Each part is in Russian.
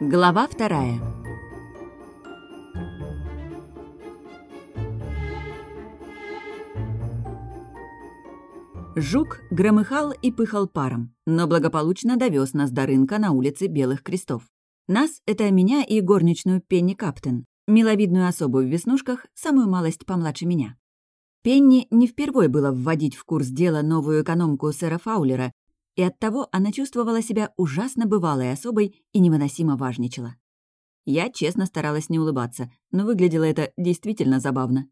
Глава вторая. Жук громыхал и пыхал паром, но благополучно довез нас до рынка на улице Белых Крестов. Нас — это меня и горничную Пенни Каптен, миловидную особу в веснушках, самую малость помладше меня. Пенни не впервой было вводить в курс дела новую экономку сэра Фаулера, и оттого она чувствовала себя ужасно бывалой особой и невыносимо важничала. Я честно старалась не улыбаться, но выглядело это действительно забавно.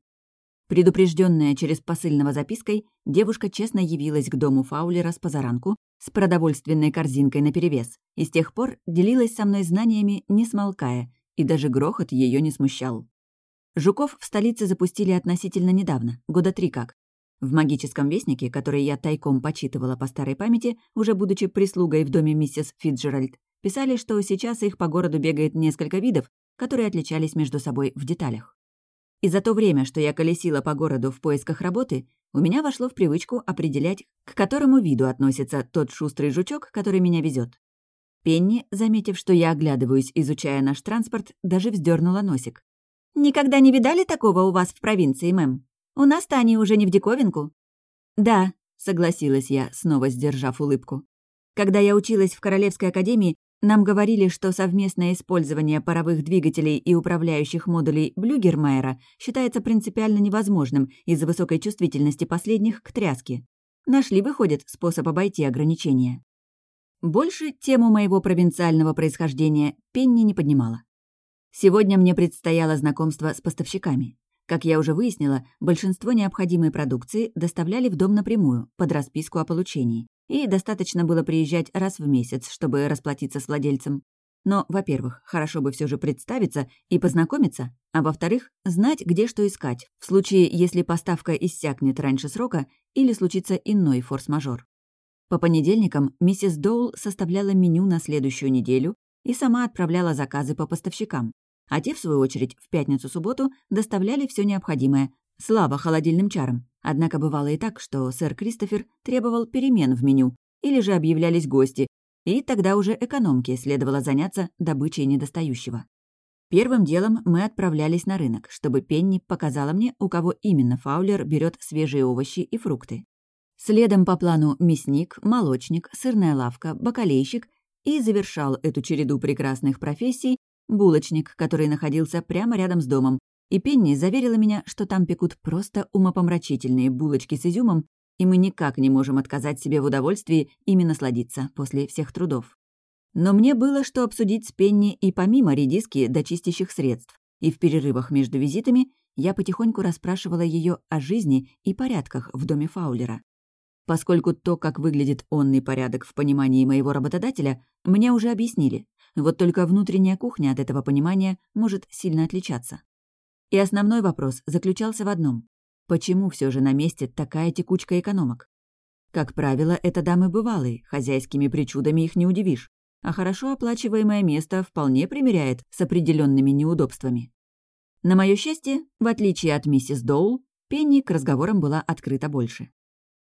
Предупрежденная через посыльного запиской, девушка честно явилась к дому Фаулера с позаранку с продовольственной корзинкой наперевес и с тех пор делилась со мной знаниями, не смолкая, и даже грохот ее не смущал. Жуков в столице запустили относительно недавно, года три как, в «Магическом вестнике», который я тайком почитывала по старой памяти, уже будучи прислугой в доме миссис Фитджеральд, писали, что сейчас их по городу бегает несколько видов, которые отличались между собой в деталях. И за то время, что я колесила по городу в поисках работы, у меня вошло в привычку определять, к которому виду относится тот шустрый жучок, который меня везет. Пенни, заметив, что я оглядываюсь, изучая наш транспорт, даже вздернула носик. «Никогда не видали такого у вас в провинции, мэм?» У нас-то они уже не в диковинку». «Да», — согласилась я, снова сдержав улыбку. «Когда я училась в Королевской академии, нам говорили, что совместное использование паровых двигателей и управляющих модулей Блюгермайера считается принципиально невозможным из-за высокой чувствительности последних к тряске. Нашли, выходит, способ обойти ограничения. Больше тему моего провинциального происхождения Пенни не поднимала. Сегодня мне предстояло знакомство с поставщиками. Как я уже выяснила, большинство необходимой продукции доставляли в дом напрямую, под расписку о получении. И достаточно было приезжать раз в месяц, чтобы расплатиться с владельцем. Но, во-первых, хорошо бы все же представиться и познакомиться, а во-вторых, знать, где что искать, в случае, если поставка иссякнет раньше срока или случится иной форс-мажор. По понедельникам миссис Доул составляла меню на следующую неделю и сама отправляла заказы по поставщикам а те, в свою очередь, в пятницу-субботу доставляли все необходимое. Слава холодильным чарам. Однако бывало и так, что сэр Кристофер требовал перемен в меню, или же объявлялись гости, и тогда уже экономке следовало заняться добычей недостающего. Первым делом мы отправлялись на рынок, чтобы Пенни показала мне, у кого именно Фаулер берет свежие овощи и фрукты. Следом по плану мясник, молочник, сырная лавка, бакалейщик и завершал эту череду прекрасных профессий булочник, который находился прямо рядом с домом, и Пенни заверила меня, что там пекут просто умопомрачительные булочки с изюмом, и мы никак не можем отказать себе в удовольствии ими насладиться после всех трудов. Но мне было что обсудить с Пенни и помимо редиски до чистящих средств, и в перерывах между визитами я потихоньку расспрашивала ее о жизни и порядках в доме Фаулера. Поскольку то, как выглядит онный порядок в понимании моего работодателя, мне уже объяснили, вот только внутренняя кухня от этого понимания может сильно отличаться. И основной вопрос заключался в одном. Почему все же на месте такая текучка экономок? Как правило, это дамы бывалые, хозяйскими причудами их не удивишь, а хорошо оплачиваемое место вполне примеряет с определенными неудобствами. На мое счастье, в отличие от миссис Доул, Пенни к разговорам была открыта больше.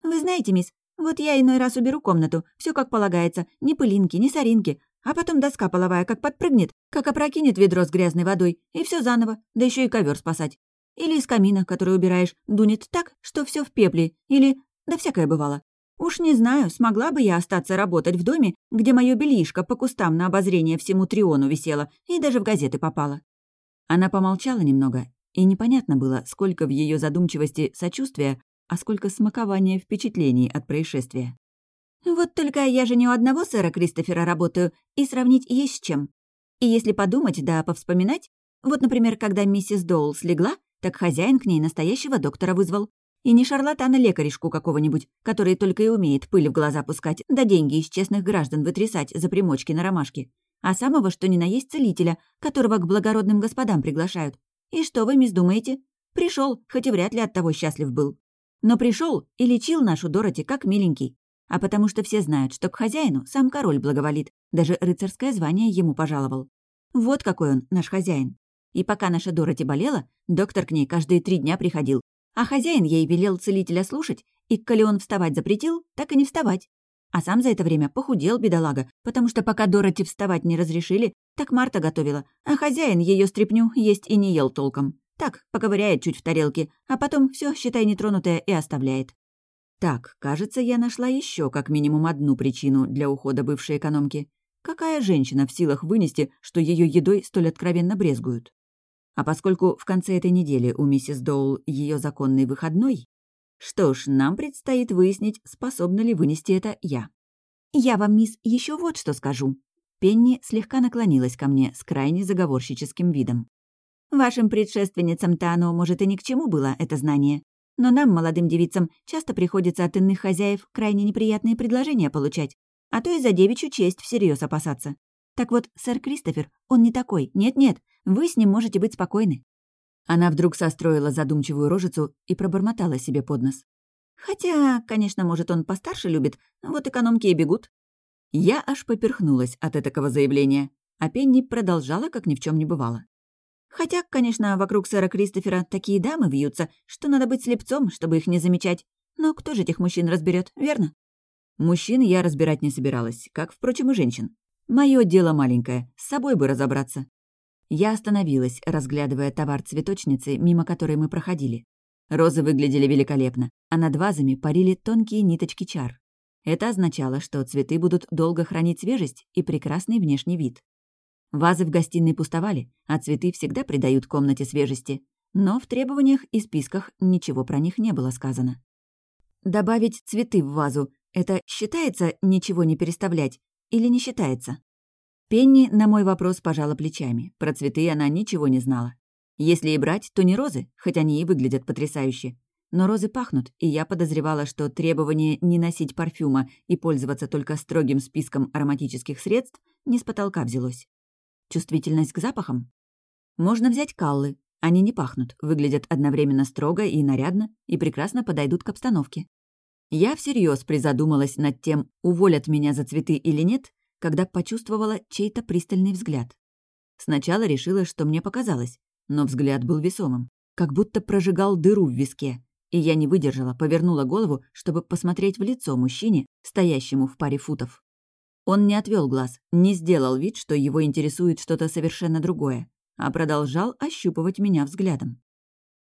«Вы знаете, мисс, вот я иной раз уберу комнату, все как полагается, ни пылинки, ни соринки, а потом доска половая как подпрыгнет, как опрокинет ведро с грязной водой, и все заново, да еще и ковер спасать. Или из камина, который убираешь, дунет так, что все в пепле, или... да всякое бывало. Уж не знаю, смогла бы я остаться работать в доме, где мое бельишко по кустам на обозрение всему Триону висело и даже в газеты попало. Она помолчала немного, и непонятно было, сколько в ее задумчивости сочувствия, а сколько смакования впечатлений от происшествия. Вот только я же не у одного сэра Кристофера работаю, и сравнить есть с чем. И если подумать, да повспоминать, вот, например, когда миссис Доул слегла, так хозяин к ней настоящего доктора вызвал. И не шарлатана-лекаришку какого-нибудь, который только и умеет пыль в глаза пускать, да деньги из честных граждан вытрясать за примочки на ромашке, а самого что ни на есть целителя, которого к благородным господам приглашают. И что вы, мисс, думаете? Пришел, хоть и вряд ли от того счастлив был. Но пришел и лечил нашу Дороти как миленький а потому что все знают, что к хозяину сам король благоволит, даже рыцарское звание ему пожаловал. Вот какой он, наш хозяин. И пока наша Дороти болела, доктор к ней каждые три дня приходил, а хозяин ей велел целителя слушать, и коли он вставать запретил, так и не вставать. А сам за это время похудел, бедолага, потому что пока Дороти вставать не разрешили, так Марта готовила, а хозяин ее стряпню есть и не ел толком. Так, поковыряет чуть в тарелке, а потом все, считай, нетронутое и оставляет. Так, кажется, я нашла еще как минимум одну причину для ухода бывшей экономки. Какая женщина в силах вынести, что ее едой столь откровенно брезгуют? А поскольку в конце этой недели у миссис Доул ее законный выходной, что ж, нам предстоит выяснить, способна ли вынести это я. «Я вам, мисс, еще вот что скажу». Пенни слегка наклонилась ко мне с крайне заговорщическим видом. «Вашим предшественницам-то оно, может, и ни к чему было, это знание. Но нам, молодым девицам, часто приходится от иных хозяев крайне неприятные предложения получать, а то и за девичью честь всерьез опасаться. Так вот, сэр Кристофер, он не такой. Нет-нет, вы с ним можете быть спокойны. Она вдруг состроила задумчивую рожицу и пробормотала себе под нос. «Хотя, конечно, может, он постарше любит, вот экономки и бегут». Я аж поперхнулась от этого заявления, а Пенни продолжала, как ни в чем не бывало. «Хотя, конечно, вокруг сэра Кристофера такие дамы вьются, что надо быть слепцом, чтобы их не замечать. Но кто же этих мужчин разберет, верно?» Мужчин я разбирать не собиралась, как, впрочем, и женщин. Мое дело маленькое, с собой бы разобраться. Я остановилась, разглядывая товар цветочницы, мимо которой мы проходили. Розы выглядели великолепно, а над вазами парили тонкие ниточки чар. Это означало, что цветы будут долго хранить свежесть и прекрасный внешний вид. Вазы в гостиной пустовали, а цветы всегда придают комнате свежести. Но в требованиях и списках ничего про них не было сказано. Добавить цветы в вазу — это считается ничего не переставлять или не считается? Пенни на мой вопрос пожала плечами. Про цветы она ничего не знала. Если и брать, то не розы, хоть они и выглядят потрясающе. Но розы пахнут, и я подозревала, что требование не носить парфюма и пользоваться только строгим списком ароматических средств не с потолка взялось. Чувствительность к запахам? Можно взять каллы. Они не пахнут, выглядят одновременно строго и нарядно и прекрасно подойдут к обстановке. Я всерьез призадумалась над тем, уволят меня за цветы или нет, когда почувствовала чей-то пристальный взгляд. Сначала решила, что мне показалось, но взгляд был весомым, как будто прожигал дыру в виске, и я не выдержала, повернула голову, чтобы посмотреть в лицо мужчине, стоящему в паре футов. Он не отвел глаз, не сделал вид, что его интересует что-то совершенно другое, а продолжал ощупывать меня взглядом.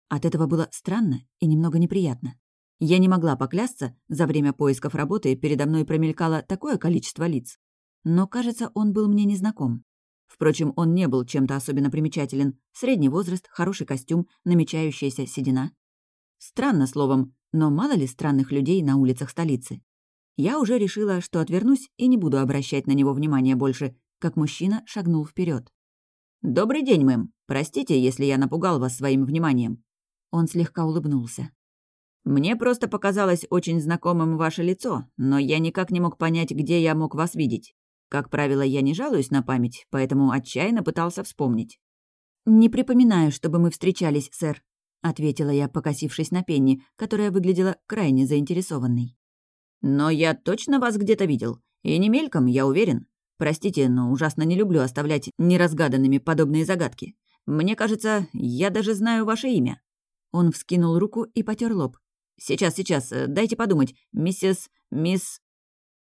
От этого было странно и немного неприятно. Я не могла поклясться, за время поисков работы передо мной промелькало такое количество лиц, но, кажется, он был мне незнаком. Впрочем, он не был чем-то особенно примечателен. Средний возраст, хороший костюм, намечающаяся седина. Странно словом, но мало ли странных людей на улицах столицы. Я уже решила, что отвернусь и не буду обращать на него внимания больше, как мужчина шагнул вперед. «Добрый день, мэм. Простите, если я напугал вас своим вниманием». Он слегка улыбнулся. «Мне просто показалось очень знакомым ваше лицо, но я никак не мог понять, где я мог вас видеть. Как правило, я не жалуюсь на память, поэтому отчаянно пытался вспомнить. «Не припоминаю, чтобы мы встречались, сэр», — ответила я, покосившись на Пенни, которая выглядела крайне заинтересованной. «Но я точно вас где-то видел. И не мельком, я уверен. Простите, но ужасно не люблю оставлять неразгаданными подобные загадки. Мне кажется, я даже знаю ваше имя». Он вскинул руку и потер лоб. «Сейчас, сейчас, дайте подумать. Миссис... мисс...»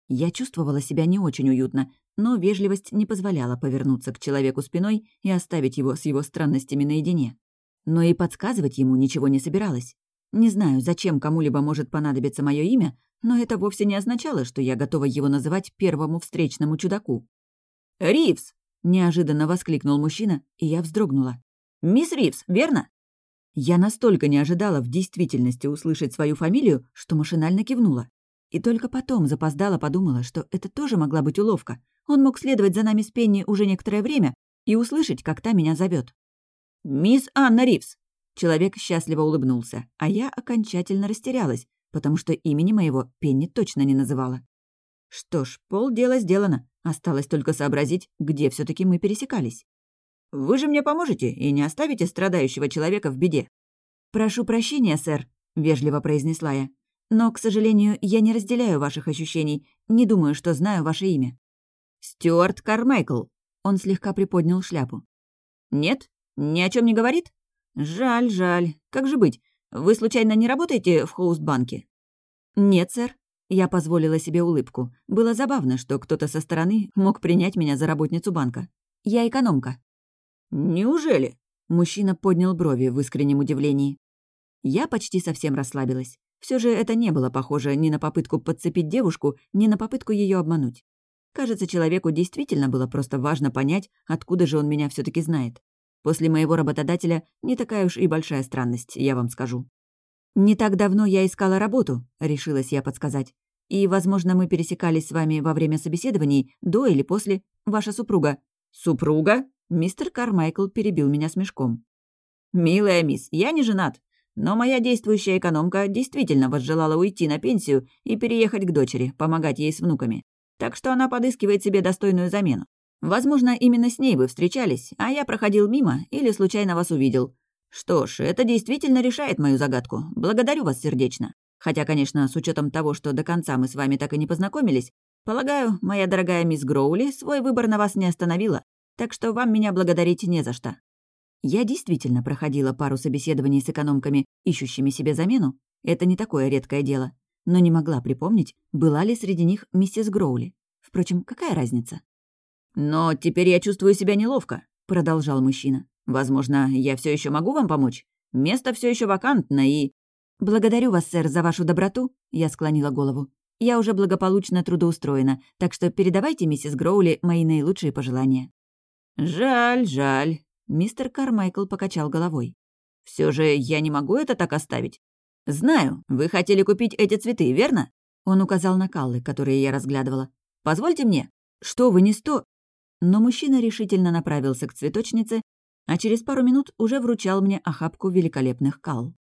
Я чувствовала себя не очень уютно, но вежливость не позволяла повернуться к человеку спиной и оставить его с его странностями наедине. Но и подсказывать ему ничего не собиралась. Не знаю, зачем кому-либо может понадобиться мое имя, но это вовсе не означало, что я готова его называть первому встречному чудаку. «Ривз!» — неожиданно воскликнул мужчина, и я вздрогнула. «Мисс Ривз, верно?» Я настолько не ожидала в действительности услышать свою фамилию, что машинально кивнула. И только потом запоздала подумала, что это тоже могла быть уловка. Он мог следовать за нами с Пенни уже некоторое время и услышать, как та меня зовет. «Мисс Анна Ривз!» Человек счастливо улыбнулся, а я окончательно растерялась, потому что имени моего Пенни точно не называла. Что ж, полдела сделано. Осталось только сообразить, где все таки мы пересекались. «Вы же мне поможете и не оставите страдающего человека в беде?» «Прошу прощения, сэр», — вежливо произнесла я. Но, к сожалению, я не разделяю ваших ощущений, не думаю, что знаю ваше имя». «Стюарт Кармайкл». Он слегка приподнял шляпу. «Нет? Ни о чем не говорит? Жаль, жаль. Как же быть? Вы случайно не работаете в Хоустбанке?» «Нет, сэр». Я позволила себе улыбку. Было забавно, что кто-то со стороны мог принять меня за работницу банка. Я экономка. «Неужели?» Мужчина поднял брови в искреннем удивлении. Я почти совсем расслабилась. Все же это не было похоже ни на попытку подцепить девушку, ни на попытку ее обмануть. Кажется, человеку действительно было просто важно понять, откуда же он меня все таки знает. После моего работодателя не такая уж и большая странность, я вам скажу. «Не так давно я искала работу», — решилась я подсказать. «И, возможно, мы пересекались с вами во время собеседований, до или после. Ваша супруга». «Супруга?» Мистер Кармайкл перебил меня смешком. «Милая мисс, я не женат. Но моя действующая экономка действительно возжелала уйти на пенсию и переехать к дочери, помогать ей с внуками. Так что она подыскивает себе достойную замену. Возможно, именно с ней вы встречались, а я проходил мимо или случайно вас увидел. Что ж, это действительно решает мою загадку. Благодарю вас сердечно. Хотя, конечно, с учетом того, что до конца мы с вами так и не познакомились, полагаю, моя дорогая мисс Гроули свой выбор на вас не остановила, так что вам меня благодарить не за что. Я действительно проходила пару собеседований с экономками, ищущими себе замену. Это не такое редкое дело. Но не могла припомнить, была ли среди них миссис Гроули. Впрочем, какая разница? «Но теперь я чувствую себя неловко», — продолжал мужчина. «Возможно, я все еще могу вам помочь? Место все еще вакантно и...» «Благодарю вас, сэр, за вашу доброту», — я склонила голову. «Я уже благополучно трудоустроена, так что передавайте миссис Гроули мои наилучшие пожелания». «Жаль, жаль», Мистер Кармайкл покачал головой. Все же я не могу это так оставить. Знаю, вы хотели купить эти цветы, верно? Он указал на каллы, которые я разглядывала. Позвольте мне. Что вы не сто... Но мужчина решительно направился к цветочнице, а через пару минут уже вручал мне охапку великолепных кал.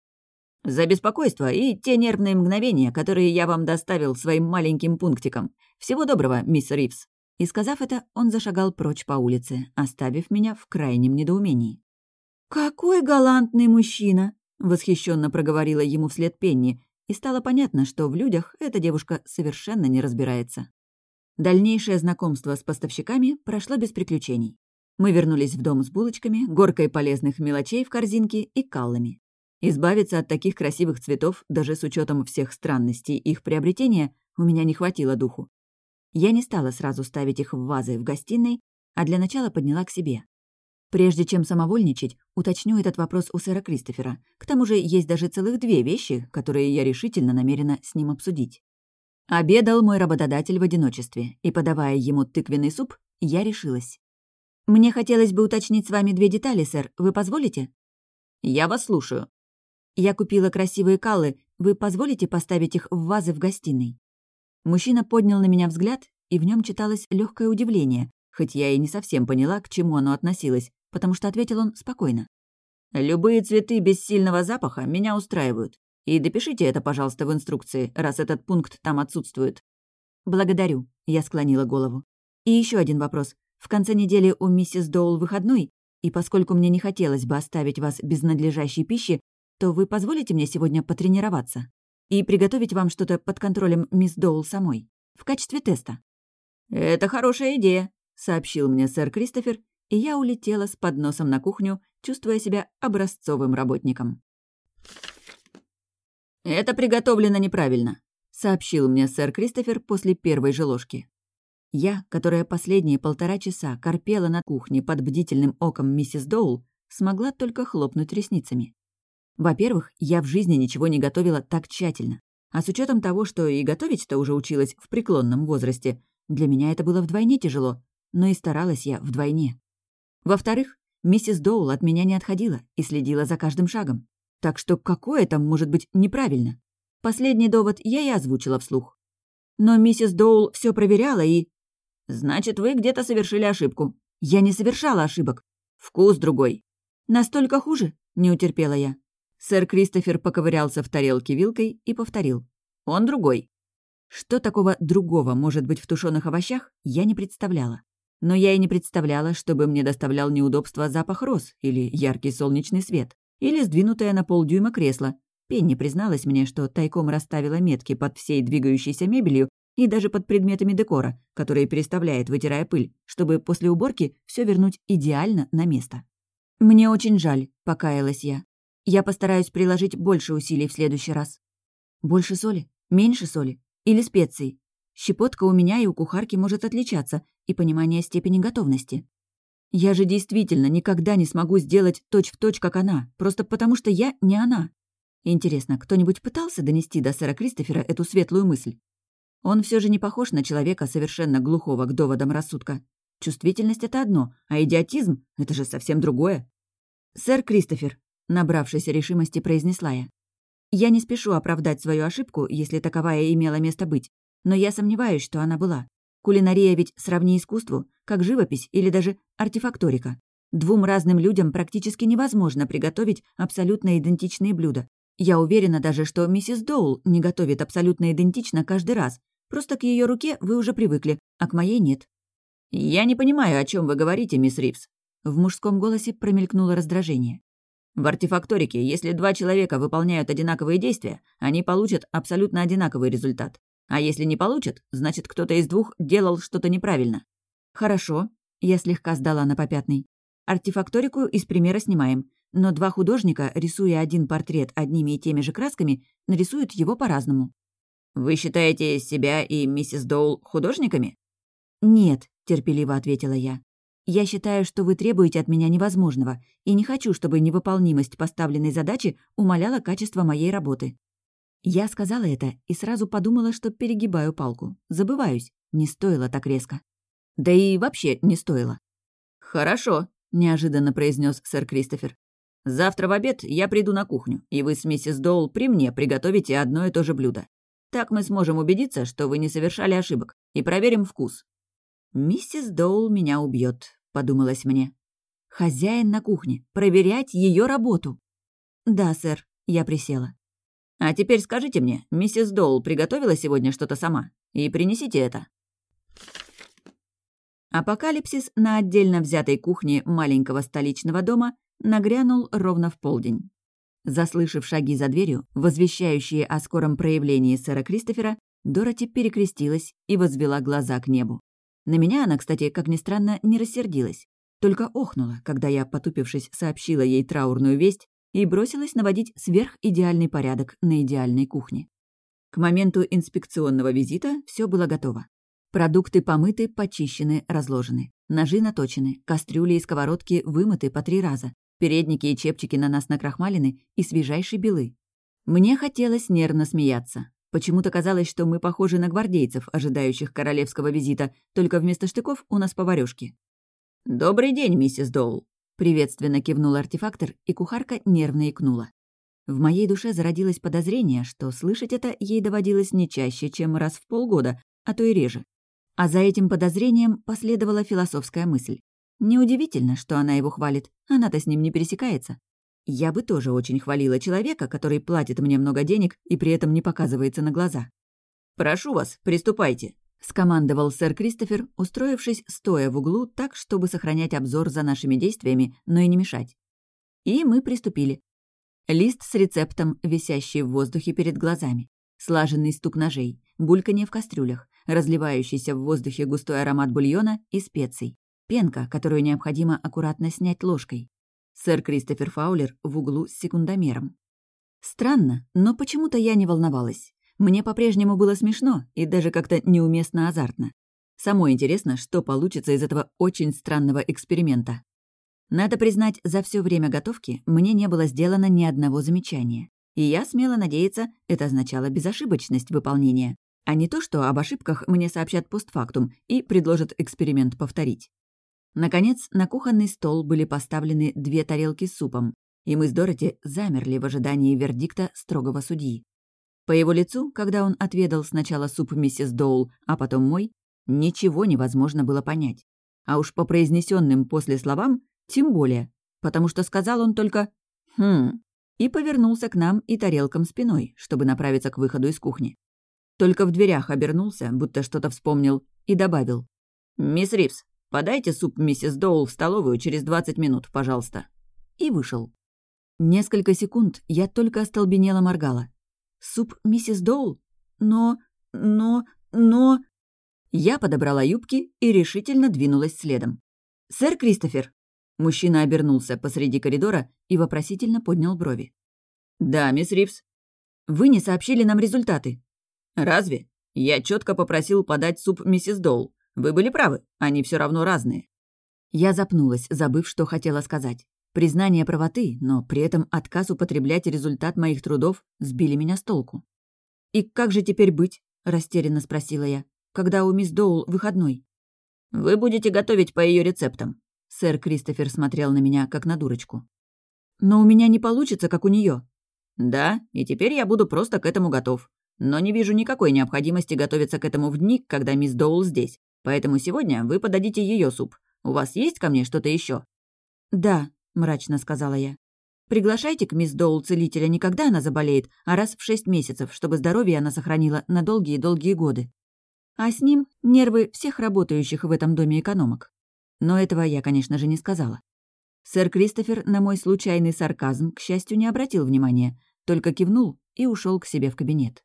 «За беспокойство и те нервные мгновения, которые я вам доставил своим маленьким пунктиком. Всего доброго, мисс Ривз». И сказав это, он зашагал прочь по улице, оставив меня в крайнем недоумении. «Какой галантный мужчина!» — восхищенно проговорила ему вслед Пенни, и стало понятно, что в людях эта девушка совершенно не разбирается. Дальнейшее знакомство с поставщиками прошло без приключений. Мы вернулись в дом с булочками, горкой полезных мелочей в корзинке и каллами. Избавиться от таких красивых цветов, даже с учетом всех странностей их приобретения, у меня не хватило духу. Я не стала сразу ставить их в вазы в гостиной, а для начала подняла к себе. Прежде чем самовольничать, уточню этот вопрос у сэра Кристофера. К тому же есть даже целых две вещи, которые я решительно намерена с ним обсудить. Обедал мой работодатель в одиночестве, и, подавая ему тыквенный суп, я решилась. «Мне хотелось бы уточнить с вами две детали, сэр. Вы позволите?» «Я вас слушаю». «Я купила красивые каллы. Вы позволите поставить их в вазы в гостиной?» Мужчина поднял на меня взгляд, и в нем читалось легкое удивление, хоть я и не совсем поняла, к чему оно относилось, потому что ответил он спокойно. «Любые цветы без сильного запаха меня устраивают. И допишите это, пожалуйста, в инструкции, раз этот пункт там отсутствует». «Благодарю», — я склонила голову. «И еще один вопрос. В конце недели у миссис Доул выходной, и поскольку мне не хотелось бы оставить вас без надлежащей пищи, то вы позволите мне сегодня потренироваться?» и приготовить вам что-то под контролем мисс Доул самой, в качестве теста». «Это хорошая идея», — сообщил мне сэр Кристофер, и я улетела с подносом на кухню, чувствуя себя образцовым работником. «Это приготовлено неправильно», — сообщил мне сэр Кристофер после первой же ложки. Я, которая последние полтора часа корпела на кухне под бдительным оком миссис Доул, смогла только хлопнуть ресницами. Во-первых, я в жизни ничего не готовила так тщательно. А с учетом того, что и готовить-то уже училась в преклонном возрасте, для меня это было вдвойне тяжело, но и старалась я вдвойне. Во-вторых, миссис Доул от меня не отходила и следила за каждым шагом. Так что какое там может быть неправильно? Последний довод я и озвучила вслух. Но миссис Доул все проверяла и... «Значит, вы где-то совершили ошибку». «Я не совершала ошибок». «Вкус другой». «Настолько хуже?» — не утерпела я. Сэр Кристофер поковырялся в тарелке вилкой и повторил. «Он другой». Что такого другого может быть в тушеных овощах, я не представляла. Но я и не представляла, чтобы мне доставлял неудобства запах роз или яркий солнечный свет, или сдвинутое на полдюйма кресло. Пенни призналась мне, что тайком расставила метки под всей двигающейся мебелью и даже под предметами декора, которые переставляет, вытирая пыль, чтобы после уборки все вернуть идеально на место. «Мне очень жаль», — покаялась я. Я постараюсь приложить больше усилий в следующий раз. Больше соли? Меньше соли? или специй. Щепотка у меня и у кухарки может отличаться, и понимание степени готовности. Я же действительно никогда не смогу сделать точь-в-точь, точь, как она, просто потому что я не она. Интересно, кто-нибудь пытался донести до сэра Кристофера эту светлую мысль? Он все же не похож на человека, совершенно глухого к доводам рассудка. Чувствительность — это одно, а идиотизм — это же совсем другое. «Сэр Кристофер», — набравшись решимости, произнесла я. «Я не спешу оправдать свою ошибку, если таковая имела место быть, но я сомневаюсь, что она была. Кулинария ведь сравни искусству, как живопись или даже артефакторика. Двум разным людям практически невозможно приготовить абсолютно идентичные блюда. Я уверена даже, что миссис Доул не готовит абсолютно идентично каждый раз. Просто к ее руке вы уже привыкли, а к моей нет. «Я не понимаю, о чем вы говорите, мисс Ривз». В мужском голосе промелькнуло раздражение. В артефакторике, если два человека выполняют одинаковые действия, они получат абсолютно одинаковый результат. А если не получат, значит, кто-то из двух делал что-то неправильно. Хорошо, я слегка сдала на попятный. Артефакторику из примера снимаем, но два художника, рисуя один портрет одними и теми же красками, нарисуют его по-разному. «Вы считаете себя и миссис Доул художниками?» «Нет», — терпеливо ответила я. «Я считаю, что вы требуете от меня невозможного, и не хочу, чтобы невыполнимость поставленной задачи умаляла качество моей работы». Я сказала это и сразу подумала, что перегибаю палку. Забываюсь. Не стоило так резко. Да и вообще не стоило. «Хорошо», — неожиданно произнес сэр Кристофер. «Завтра в обед я приду на кухню, и вы с миссис Доул при мне приготовите одно и то же блюдо. Так мы сможем убедиться, что вы не совершали ошибок, и проверим вкус». «Миссис Доул меня убьет, подумалось мне. «Хозяин на кухне. Проверять ее работу». «Да, сэр», — я присела. А теперь скажите мне, миссис Доул приготовила сегодня что-то сама? И принесите это». Апокалипсис на отдельно взятой кухне маленького столичного дома нагрянул ровно в полдень. Заслышав шаги за дверью, возвещающие о скором проявлении сэра Кристофера, Дороти перекрестилась и возвела глаза к небу. На меня она, кстати, как ни странно, не рассердилась. Только охнула, когда я, потупившись, сообщила ей траурную весть и бросилась наводить сверхидеальный порядок на идеальной кухне. К моменту инспекционного визита все было готово. Продукты помыты, почищены, разложены. Ножи наточены, кастрюли и сковородки вымыты по три раза. Передники и чепчики на нас накрахмалены и свежайшей белы. Мне хотелось нервно смеяться. Почему-то казалось, что мы похожи на гвардейцев, ожидающих королевского визита, только вместо штыков у нас поварёшки. «Добрый день, миссис Доул», Приветственно кивнул артефактор, и кухарка нервно икнула. В моей душе зародилось подозрение, что слышать это ей доводилось не чаще, чем раз в полгода, а то и реже. А за этим подозрением последовала философская мысль. Неудивительно, что она его хвалит, она-то с ним не пересекается. Я бы тоже очень хвалила человека, который платит мне много денег и при этом не показывается на глаза. «Прошу вас, приступайте», — скомандовал сэр Кристофер, устроившись стоя в углу так, чтобы сохранять обзор за нашими действиями, но и не мешать. И мы приступили. Лист с рецептом, висящий в воздухе перед глазами. Слаженный стук ножей, бульканье в кастрюлях, разливающийся в воздухе густой аромат бульона и специй. Пенка, которую необходимо аккуратно снять ложкой. Сэр Кристофер Фаулер в углу с секундомером. Странно, но почему-то я не волновалась. Мне по-прежнему было смешно и даже как-то неуместно азартно. Самое интересно, что получится из этого очень странного эксперимента. Надо признать, за все время готовки мне не было сделано ни одного замечания. И я смело надеяться, это означало безошибочность выполнения, а не то, что об ошибках мне сообщат постфактум и предложат эксперимент повторить. Наконец, на кухонный стол были поставлены две тарелки с супом, и мы с Дороти замерли в ожидании вердикта строгого судьи. По его лицу, когда он отведал сначала суп миссис Доул, а потом мой, ничего невозможно было понять. А уж по произнесенным после словам, тем более, потому что сказал он только «хм» и повернулся к нам и тарелкам спиной, чтобы направиться к выходу из кухни. Только в дверях обернулся, будто что-то вспомнил, и добавил «Мисс Ривз, подайте суп миссис Доул в столовую через 20 минут, пожалуйста». И вышел. Несколько секунд я только остолбенело моргала. Суп миссис Доул? Но... но... но... Я подобрала юбки и решительно двинулась следом. «Сэр Кристофер!» Мужчина обернулся посреди коридора и вопросительно поднял брови. «Да, мисс Ривз». «Вы не сообщили нам результаты». «Разве? Я четко попросил подать суп миссис Доул. Вы были правы, они все равно разные». Я запнулась, забыв, что хотела сказать. Признание правоты, но при этом отказ употреблять результат моих трудов сбили меня с толку. «И как же теперь быть?» — растерянно спросила я. «Когда у мисс Доул выходной?» «Вы будете готовить по ее рецептам». Сэр Кристофер смотрел на меня, как на дурочку. «Но у меня не получится, как у нее. «Да, и теперь я буду просто к этому готов. Но не вижу никакой необходимости готовиться к этому в дни, когда мисс Доул здесь. Поэтому сегодня вы подадите ее суп. У вас есть ко мне что-то еще? «Да», — мрачно сказала я. «Приглашайте к мисс Доул целителя не когда она заболеет, а раз в шесть месяцев, чтобы здоровье она сохранила на долгие-долгие годы. А с ним нервы всех работающих в этом доме экономок. Но этого я, конечно же, не сказала. Сэр Кристофер на мой случайный сарказм, к счастью, не обратил внимания, только кивнул и ушел к себе в кабинет.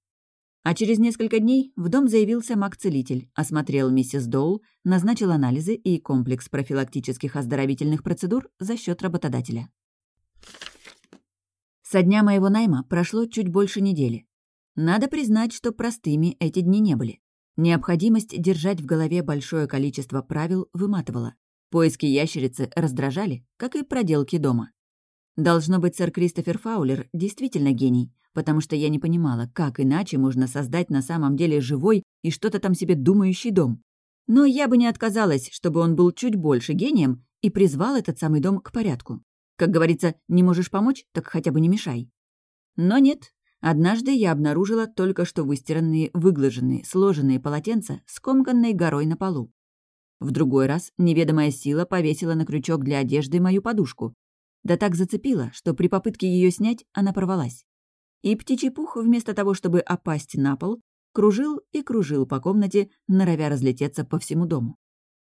А через несколько дней в дом заявился маг-целитель, осмотрел миссис Доул, назначил анализы и комплекс профилактических оздоровительных процедур за счет работодателя. Со дня моего найма прошло чуть больше недели. Надо признать, что простыми эти дни не были. Необходимость держать в голове большое количество правил выматывала. Поиски ящерицы раздражали, как и проделки дома. Должно быть, сэр Кристофер Фаулер действительно гений, потому что я не понимала, как иначе можно создать на самом деле живой и что-то там себе думающий дом. Но я бы не отказалась, чтобы он был чуть больше гением и призвал этот самый дом к порядку. Как говорится, не можешь помочь, так хотя бы не мешай. Но нет. Однажды я обнаружила только что выстиранные, выглаженные, сложенные полотенца скомканной горой на полу. В другой раз неведомая сила повесила на крючок для одежды мою подушку. Да так зацепила, что при попытке ее снять она порвалась. И птичий пух, вместо того, чтобы опасть на пол, кружил и кружил по комнате, норовя разлететься по всему дому.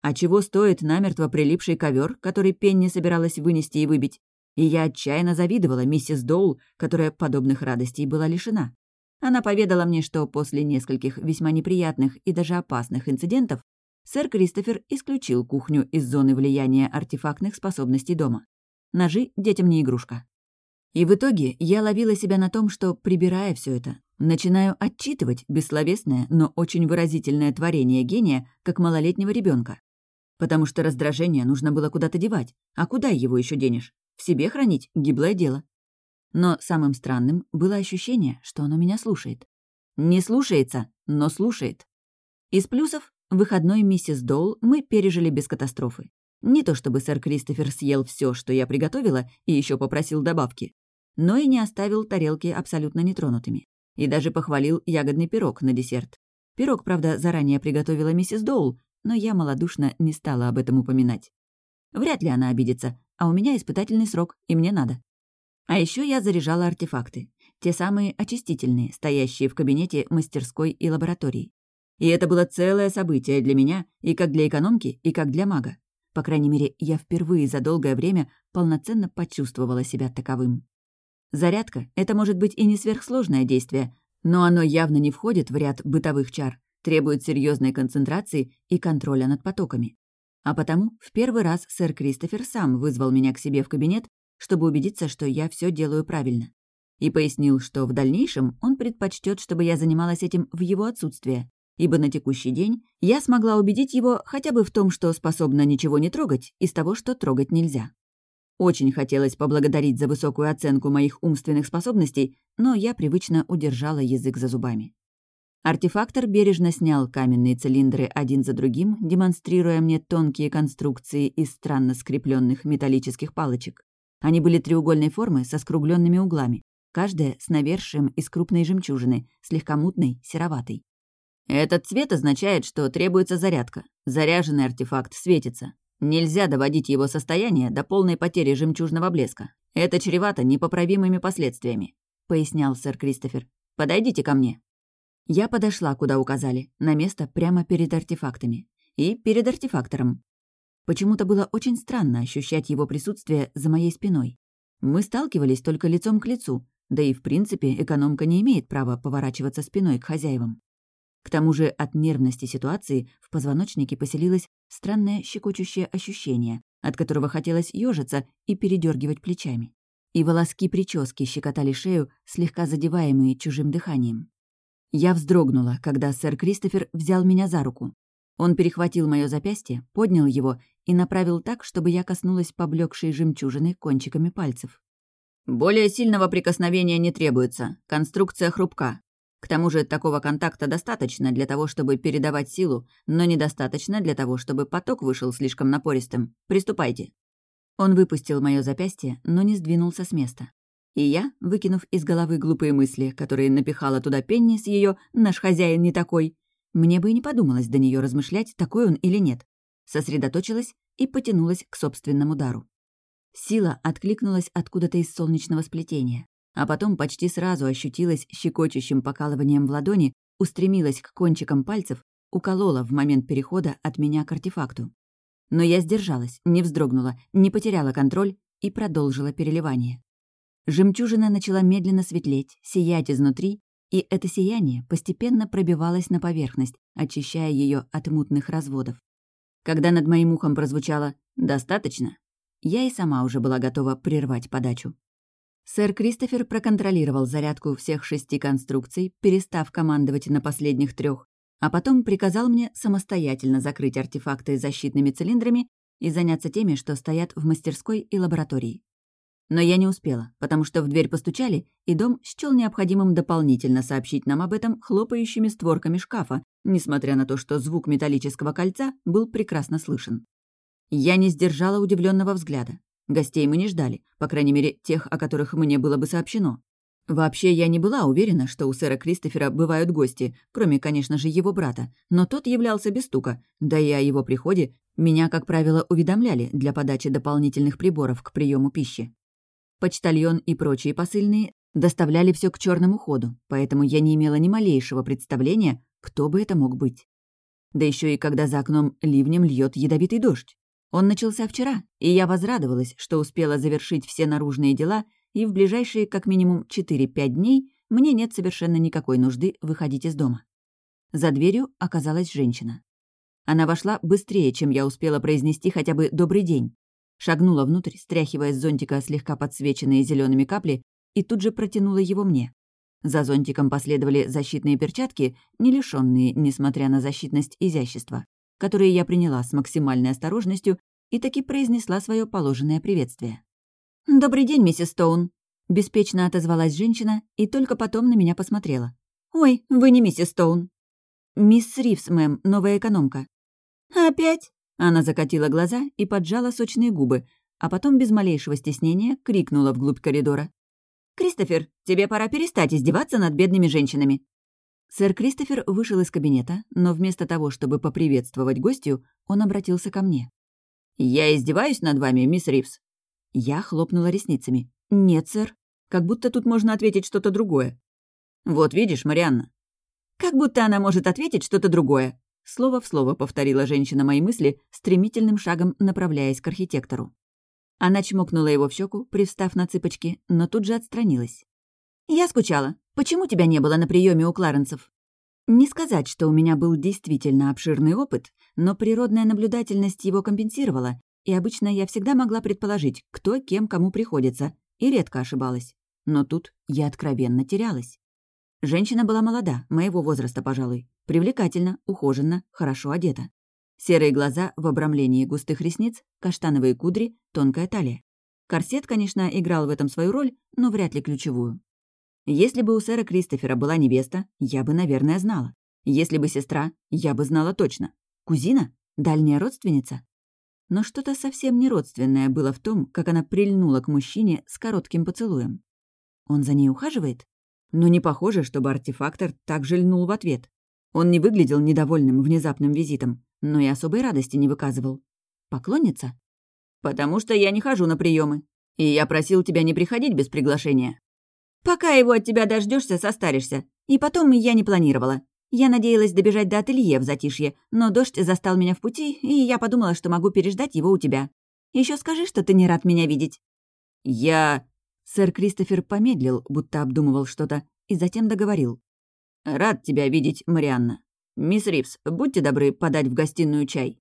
А чего стоит намертво прилипший ковер, который Пенни собиралась вынести и выбить? И я отчаянно завидовала миссис Доул, которая подобных радостей была лишена. Она поведала мне, что после нескольких весьма неприятных и даже опасных инцидентов сэр Кристофер исключил кухню из зоны влияния артефактных способностей дома. Ножи детям не игрушка. И в итоге я ловила себя на том, что, прибирая все это, начинаю отчитывать бессловесное, но очень выразительное творение гения, как малолетнего ребенка. Потому что раздражение нужно было куда-то девать, а куда его еще денешь? В себе хранить — гиблое дело. Но самым странным было ощущение, что оно меня слушает. Не слушается, но слушает. Из плюсов — выходной миссис Доул мы пережили без катастрофы. Не то чтобы сэр Кристофер съел все, что я приготовила, и еще попросил добавки но и не оставил тарелки абсолютно нетронутыми. И даже похвалил ягодный пирог на десерт. Пирог, правда, заранее приготовила миссис Доул, но я малодушно не стала об этом упоминать. Вряд ли она обидится, а у меня испытательный срок, и мне надо. А еще я заряжала артефакты. Те самые очистительные, стоящие в кабинете мастерской и лаборатории. И это было целое событие для меня, и как для экономки, и как для мага. По крайней мере, я впервые за долгое время полноценно почувствовала себя таковым. Зарядка — это может быть и не сверхсложное действие, но оно явно не входит в ряд бытовых чар, требует серьезной концентрации и контроля над потоками. А потому в первый раз сэр Кристофер сам вызвал меня к себе в кабинет, чтобы убедиться, что я все делаю правильно. И пояснил, что в дальнейшем он предпочтет, чтобы я занималась этим в его отсутствие, ибо на текущий день я смогла убедить его хотя бы в том, что способна ничего не трогать из того, что трогать нельзя. Очень хотелось поблагодарить за высокую оценку моих умственных способностей, но я привычно удержала язык за зубами. Артефактор бережно снял каменные цилиндры один за другим, демонстрируя мне тонкие конструкции из странно скрепленных металлических палочек. Они были треугольной формы со скругленными углами, каждая с навершием из крупной жемчужины, слегка мутной, сероватой. Этот цвет означает, что требуется зарядка. Заряженный артефакт светится. Нельзя доводить его состояние до полной потери жемчужного блеска. Это чревато непоправимыми последствиями», — пояснял сэр Кристофер. «Подойдите ко мне». Я подошла, куда указали, на место прямо перед артефактами. И перед артефактором. Почему-то было очень странно ощущать его присутствие за моей спиной. Мы сталкивались только лицом к лицу, да и в принципе экономка не имеет права поворачиваться спиной к хозяевам. К тому же от нервности ситуации в позвоночнике поселилось странное щекочущее ощущение, от которого хотелось ёжиться и передергивать плечами. И волоски прически щекотали шею, слегка задеваемые чужим дыханием. Я вздрогнула, когда сэр Кристофер взял меня за руку. Он перехватил мое запястье, поднял его и направил так, чтобы я коснулась поблекшей жемчужины кончиками пальцев. «Более сильного прикосновения не требуется. Конструкция хрупка. К тому же такого контакта достаточно для того, чтобы передавать силу, но недостаточно для того, чтобы поток вышел слишком напористым. Приступайте». Он выпустил мое запястье, но не сдвинулся с места. И я, выкинув из головы глупые мысли, которые напихала туда Пенни с ее «наш хозяин не такой», мне бы и не подумалось до нее размышлять, такой он или нет, сосредоточилась и потянулась к собственному дару. Сила откликнулась откуда-то из солнечного сплетения, а потом почти сразу ощутилась щекочущим покалыванием в ладони, устремилась к кончикам пальцев, уколола в момент перехода от меня к артефакту. Но я сдержалась, не вздрогнула, не потеряла контроль и продолжила переливание. Жемчужина начала медленно светлеть, сиять изнутри, и это сияние постепенно пробивалось на поверхность, очищая ее от мутных разводов. Когда над моим ухом прозвучало «достаточно», я и сама уже была готова прервать подачу. Сэр Кристофер проконтролировал зарядку всех шести конструкций, перестав командовать на последних трех, а потом приказал мне самостоятельно закрыть артефакты защитными цилиндрами и заняться теми, что стоят в мастерской и лаборатории. Но я не успела, потому что в дверь постучали, и дом счёл необходимым дополнительно сообщить нам об этом хлопающими створками шкафа, несмотря на то, что звук металлического кольца был прекрасно слышен. Я не сдержала удивленного взгляда. Гостей мы не ждали, по крайней мере, тех, о которых мне было бы сообщено. Вообще, я не была уверена, что у сэра Кристофера бывают гости, кроме, конечно же, его брата, но тот являлся без стука, да и о его приходе меня, как правило, уведомляли для подачи дополнительных приборов к приему пищи. Почтальон и прочие посыльные доставляли все к черному ходу, поэтому я не имела ни малейшего представления, кто бы это мог быть. Да еще и когда за окном ливнем льет ядовитый дождь. Он начался вчера, и я возрадовалась, что успела завершить все наружные дела, и в ближайшие как минимум 4-5 дней мне нет совершенно никакой нужды выходить из дома. За дверью оказалась женщина. Она вошла быстрее, чем я успела произнести хотя бы «добрый день», шагнула внутрь, стряхивая с зонтика слегка подсвеченные зелеными капли, и тут же протянула его мне. За зонтиком последовали защитные перчатки, не лишенные, несмотря на защитность изящества, которые я приняла с максимальной осторожностью и таки произнесла свое положенное приветствие. «Добрый день, миссис Стоун», — беспечно отозвалась женщина и только потом на меня посмотрела. «Ой, вы не миссис Стоун». «Мисс Ривс, мэм, новая экономка». «Опять?» Она закатила глаза и поджала сочные губы, а потом без малейшего стеснения крикнула вглубь коридора. «Кристофер, тебе пора перестать издеваться над бедными женщинами». Сэр Кристофер вышел из кабинета, но вместо того, чтобы поприветствовать гостью, он обратился ко мне. «Я издеваюсь над вами, мисс Ривз?» Я хлопнула ресницами. «Нет, сэр. Как будто тут можно ответить что-то другое». «Вот видишь, Марианна». «Как будто она может ответить что-то другое», Слово в слово повторила женщина мои мысли, стремительным шагом направляясь к архитектору. Она чмокнула его в щеку, привстав на цыпочки, но тут же отстранилась. «Я скучала. Почему тебя не было на приеме у Кларенсов?» Не сказать, что у меня был действительно обширный опыт, но природная наблюдательность его компенсировала, и обычно я всегда могла предположить, кто кем кому приходится, и редко ошибалась. Но тут я откровенно терялась. Женщина была молода, моего возраста, пожалуй. Привлекательно, ухоженно, хорошо одета. Серые глаза в обрамлении густых ресниц, каштановые кудри, тонкая талия. Корсет, конечно, играл в этом свою роль, но вряд ли ключевую. Если бы у сэра Кристофера была невеста, я бы, наверное, знала. Если бы сестра, я бы знала точно. Кузина? Дальняя родственница? Но что-то совсем не родственное было в том, как она прильнула к мужчине с коротким поцелуем. Он за ней ухаживает? Но не похоже, чтобы артефактор так же льнул в ответ. Он не выглядел недовольным внезапным визитом, но и особой радости не выказывал. Поклонница? «Потому что я не хожу на приемы, и я просил тебя не приходить без приглашения». «Пока его от тебя дождешься, состаришься. И потом я не планировала. Я надеялась добежать до ателье в затишье, но дождь застал меня в пути, и я подумала, что могу переждать его у тебя. Еще скажи, что ты не рад меня видеть». «Я...» Сэр Кристофер помедлил, будто обдумывал что-то, и затем договорил. «Рад тебя видеть, Марианна. Мисс Ривз, будьте добры подать в гостиную чай».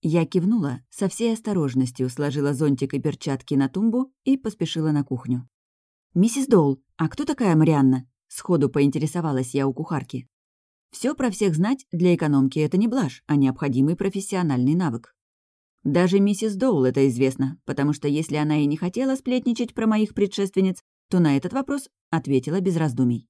Я кивнула, со всей осторожностью сложила зонтик и перчатки на тумбу и поспешила на кухню. «Миссис Доул, а кто такая Марианна? Сходу поинтересовалась я у кухарки. Все про всех знать для экономки — это не блажь, а необходимый профессиональный навык. Даже миссис Доул это известно, потому что если она и не хотела сплетничать про моих предшественниц, то на этот вопрос ответила без раздумий.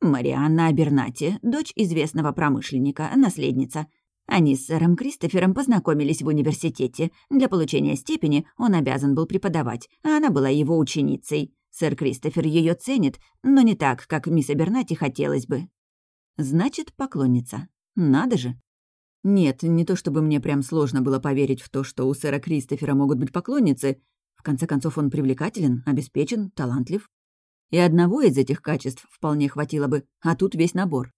«Марианна Абернати, дочь известного промышленника, наследница. Они с сэром Кристофером познакомились в университете. Для получения степени он обязан был преподавать, а она была его ученицей. Сэр Кристофер ее ценит, но не так, как мисс Абернати хотелось бы. Значит, поклонница. Надо же. Нет, не то чтобы мне прям сложно было поверить в то, что у сэра Кристофера могут быть поклонницы. В конце концов, он привлекателен, обеспечен, талантлив. И одного из этих качеств вполне хватило бы, а тут весь набор.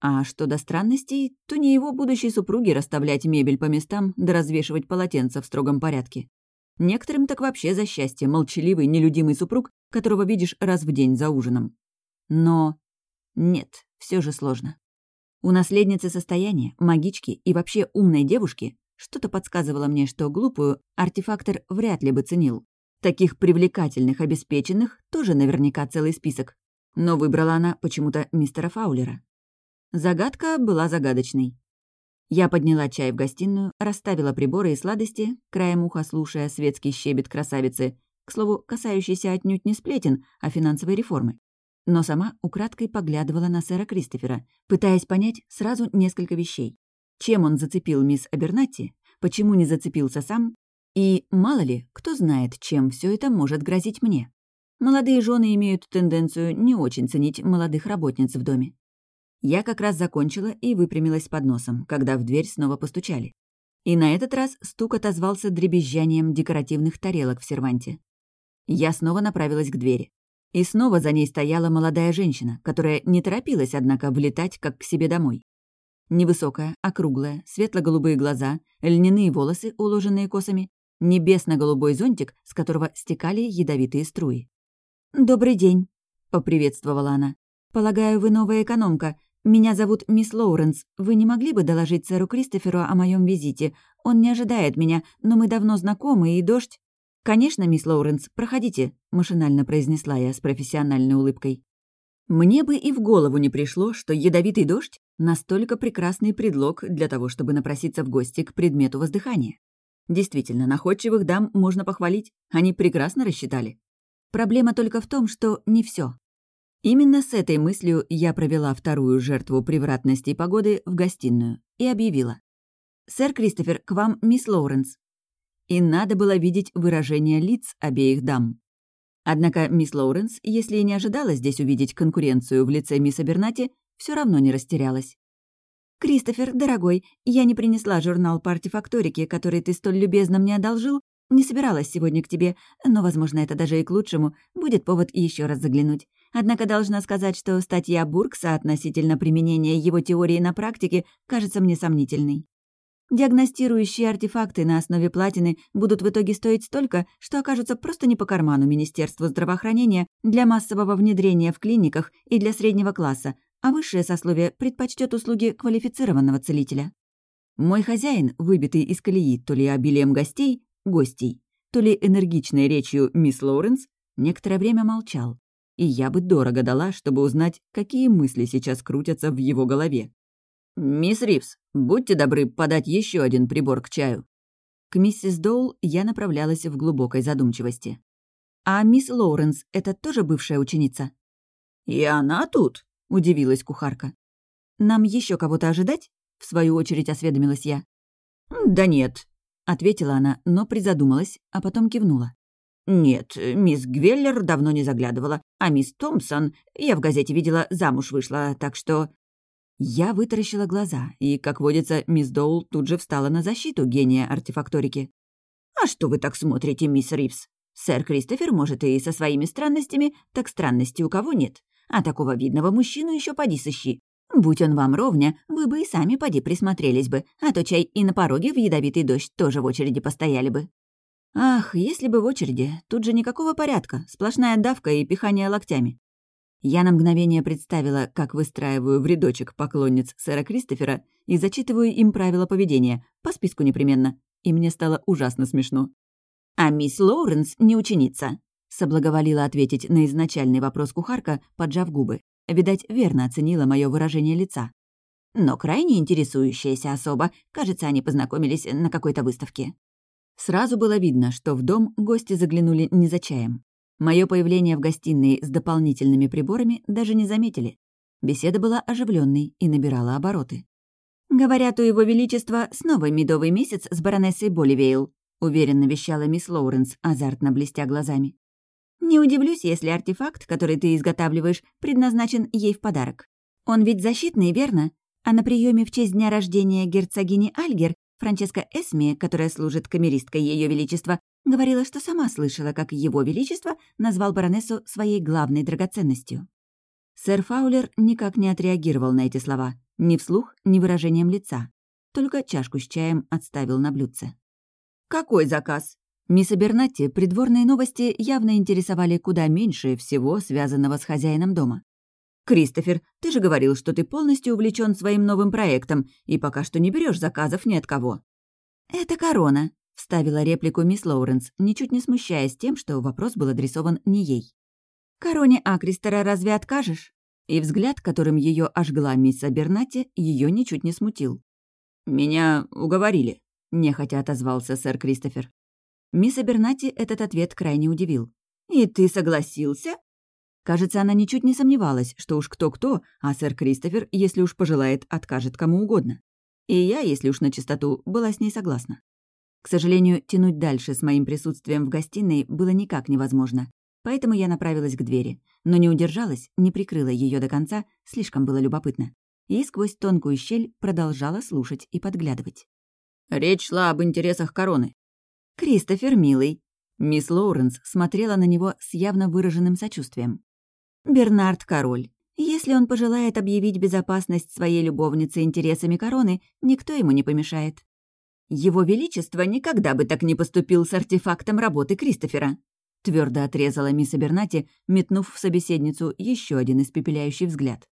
А что до странностей, то не его будущей супруге расставлять мебель по местам да развешивать полотенца в строгом порядке. Некоторым так вообще за счастье молчаливый, нелюдимый супруг, которого видишь раз в день за ужином. Но нет, все же сложно. У наследницы состояния, магички и вообще умной девушки что-то подсказывало мне, что глупую артефактор вряд ли бы ценил. Таких привлекательных, обеспеченных тоже наверняка целый список. Но выбрала она почему-то мистера Фаулера. Загадка была загадочной. Я подняла чай в гостиную, расставила приборы и сладости, краем уха слушая светский щебет красавицы, к слову, касающийся отнюдь не сплетен, а финансовой реформы. Но сама украдкой поглядывала на сэра Кристофера, пытаясь понять сразу несколько вещей. Чем он зацепил мисс Абернатти, почему не зацепился сам, и, мало ли, кто знает, чем все это может грозить мне. Молодые жены имеют тенденцию не очень ценить молодых работниц в доме. Я как раз закончила и выпрямилась под носом, когда в дверь снова постучали. И на этот раз стук отозвался дребезжанием декоративных тарелок в серванте. Я снова направилась к двери. И снова за ней стояла молодая женщина, которая не торопилась, однако, влетать как к себе домой. Невысокая, округлая, светло-голубые глаза, льняные волосы, уложенные косами, небесно-голубой зонтик, с которого стекали ядовитые струи. «Добрый день», — поприветствовала она. «Полагаю, вы новая экономка. Меня зовут мисс Лоуренс. Вы не могли бы доложить сэру Кристоферу о моем визите? Он не ожидает меня, но мы давно знакомы, и дождь...» «Конечно, мисс Лоуренс, проходите», — машинально произнесла я с профессиональной улыбкой. Мне бы и в голову не пришло, что ядовитый дождь — настолько прекрасный предлог для того, чтобы напроситься в гости к предмету воздыхания. Действительно, находчивых дам можно похвалить, они прекрасно рассчитали. Проблема только в том, что не все. Именно с этой мыслью я провела вторую жертву превратности погоды в гостиную и объявила. «Сэр Кристофер, к вам мисс Лоуренс и надо было видеть выражение лиц обеих дам. Однако мисс Лоуренс, если и не ожидала здесь увидеть конкуренцию в лице мисс Абернати, все равно не растерялась. «Кристофер, дорогой, я не принесла журнал по артефакторике, который ты столь любезно мне одолжил, не собиралась сегодня к тебе, но, возможно, это даже и к лучшему, будет повод еще раз заглянуть. Однако должна сказать, что статья Буркса относительно применения его теории на практике кажется мне сомнительной. Диагностирующие артефакты на основе платины будут в итоге стоить столько, что окажутся просто не по карману Министерству здравоохранения для массового внедрения в клиниках и для среднего класса, а высшее сословие предпочтет услуги квалифицированного целителя. Мой хозяин, выбитый из колеи то ли обилием гостей, гостей, то ли энергичной речью мисс Лоуренс, некоторое время молчал. И я бы дорого дала, чтобы узнать, какие мысли сейчас крутятся в его голове. «Мисс Ривз, будьте добры подать еще один прибор к чаю». К миссис Доул я направлялась в глубокой задумчивости. «А мисс Лоуренс — это тоже бывшая ученица?» «И она тут?» — удивилась кухарка. «Нам еще кого-то ожидать?» — в свою очередь осведомилась я. «Да нет», — ответила она, но призадумалась, а потом кивнула. «Нет, мисс Гвеллер давно не заглядывала, а мисс Томпсон, я в газете видела, замуж вышла, так что...» Я вытаращила глаза, и, как водится, мисс Доул тут же встала на защиту гения артефакторики. «А что вы так смотрите, мисс Ривз? Сэр Кристофер, может, и со своими странностями, так странности у кого нет. А такого видного мужчину еще поди сыщи. Будь он вам ровня, вы бы и сами поди присмотрелись бы, а то чай и на пороге в ядовитый дождь тоже в очереди постояли бы». Ах, если бы в очереди, тут же никакого порядка, сплошная давка и пихание локтями. Я на мгновение представила, как выстраиваю в рядочек поклонниц сэра Кристофера и зачитываю им правила поведения, по списку непременно, и мне стало ужасно смешно. «А мисс Лоуренс не ученица», — соблаговолила ответить на изначальный вопрос кухарка, поджав губы. видать, верно оценила мое выражение лица. Но крайне интересующаяся особа, кажется, они познакомились на какой-то выставке. Сразу было видно, что в дом гости заглянули не за чаем. Мое появление в гостиной с дополнительными приборами даже не заметили. Беседа была оживленной и набирала обороты. «Говорят, у Его Величества снова медовый месяц с баронессой Боливейл», уверенно вещала мисс Лоуренс, азартно блестя глазами. «Не удивлюсь, если артефакт, который ты изготавливаешь, предназначен ей в подарок. Он ведь защитный, верно? А на приеме в честь дня рождения герцогини Альгер Франческа Эсми, которая служит камеристкой Ее Величества, говорила, что сама слышала, как Его Величество назвал баронессу своей главной драгоценностью. Сэр Фаулер никак не отреагировал на эти слова, ни вслух, ни выражением лица. Только чашку с чаем отставил на блюдце. «Какой заказ?» Мисс Абернатти придворные новости явно интересовали куда меньше всего, связанного с хозяином дома. «Кристофер, ты же говорил, что ты полностью увлечен своим новым проектом и пока что не берешь заказов ни от кого». «Это корона», — вставила реплику мисс Лоуренс, ничуть не смущаясь тем, что вопрос был адресован не ей. «Короне Акристера разве откажешь?» И взгляд, которым ее ожгла мисс Абернати, ее ничуть не смутил. «Меня уговорили», — нехотя отозвался сэр Кристофер. Мисс Абернати этот ответ крайне удивил. «И ты согласился?» Кажется, она ничуть не сомневалась, что уж кто-кто, а сэр Кристофер, если уж пожелает, откажет кому угодно. И я, если уж на чистоту, была с ней согласна. К сожалению, тянуть дальше с моим присутствием в гостиной было никак невозможно. Поэтому я направилась к двери, но не удержалась, не прикрыла ее до конца, слишком было любопытно. И сквозь тонкую щель продолжала слушать и подглядывать. Речь шла об интересах короны. «Кристофер, милый». Мисс Лоуренс смотрела на него с явно выраженным сочувствием. «Бернард — король. Если он пожелает объявить безопасность своей любовницы интересами короны, никто ему не помешает. Его Величество никогда бы так не поступил с артефактом работы Кристофера твердо отрезала мисс Абернати, метнув в собеседницу еще один испепеляющий взгляд.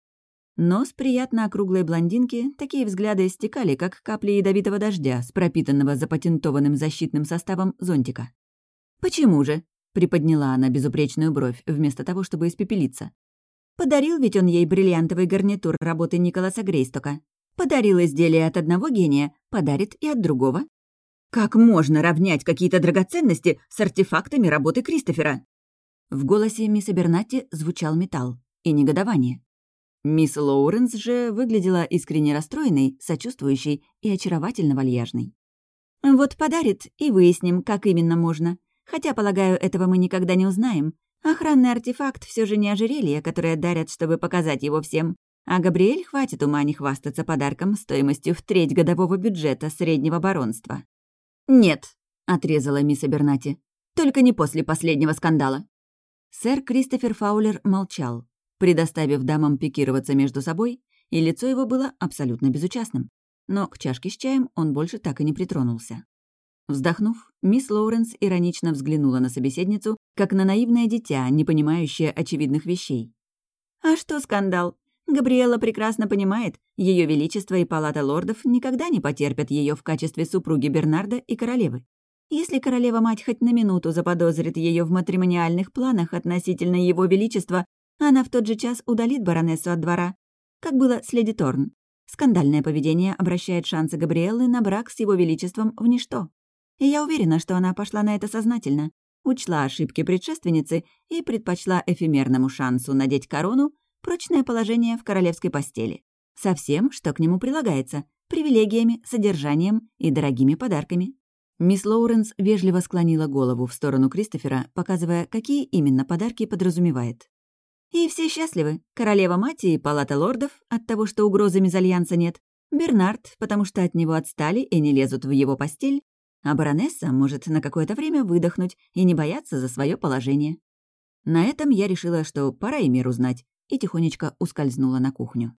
Но с приятно округлой блондинки такие взгляды стекали, как капли ядовитого дождя с пропитанного запатентованным защитным составом зонтика. «Почему же?» — приподняла она безупречную бровь, вместо того, чтобы испепелиться. «Подарил ведь он ей бриллиантовый гарнитур работы Николаса Грейстока. Подарил изделие от одного гения, подарит и от другого. Как можно равнять какие-то драгоценности с артефактами работы Кристофера? В голосе мисс Абернатти звучал металл и негодование. Мисс Лоуренс же выглядела искренне расстроенной, сочувствующей и очаровательно вальяжной. «Вот подарит, и выясним, как именно можно. Хотя, полагаю, этого мы никогда не узнаем. Охранный артефакт все же не ожерелье, которое дарят, чтобы показать его всем. А Габриэль хватит ума не хвастаться подарком стоимостью в треть годового бюджета среднего баронства. «Нет», — отрезала мисс Абернати. «Только не после последнего скандала». Сэр Кристофер Фаулер молчал, предоставив дамам пикироваться между собой, и лицо его было абсолютно безучастным. Но к чашке с чаем он больше так и не притронулся. Вздохнув, мисс Лоуренс иронично взглянула на собеседницу, как на наивное дитя, не понимающее очевидных вещей. «А что скандал? Габриэла прекрасно понимает, Ее Величество и Палата лордов никогда не потерпят ее в качестве супруги Бернарда и королевы. Если королева-мать хоть на минуту заподозрит ее в матримониальных планах относительно Его Величества, она в тот же час удалит баронессу от двора, как было с леди Торн. Скандальное поведение обращает шансы Габриэллы на брак с Его Величеством в ничто. И я уверена, что она пошла на это сознательно, учла ошибки предшественницы и предпочла эфемерному шансу надеть корону прочное положение в королевской постели. Со всем, что к нему прилагается, привилегиями, содержанием и дорогими подарками. Мисс Лоуренс вежливо склонила голову в сторону Кристофера, показывая, какие именно подарки подразумевает. И все счастливы. Королева-мать и палата лордов от того, что угрозы мезальянса нет. Бернард, потому что от него отстали и не лезут в его постель. А баронесса может на какое-то время выдохнуть и не бояться за свое положение. На этом я решила, что пора и меру знать, и тихонечко ускользнула на кухню.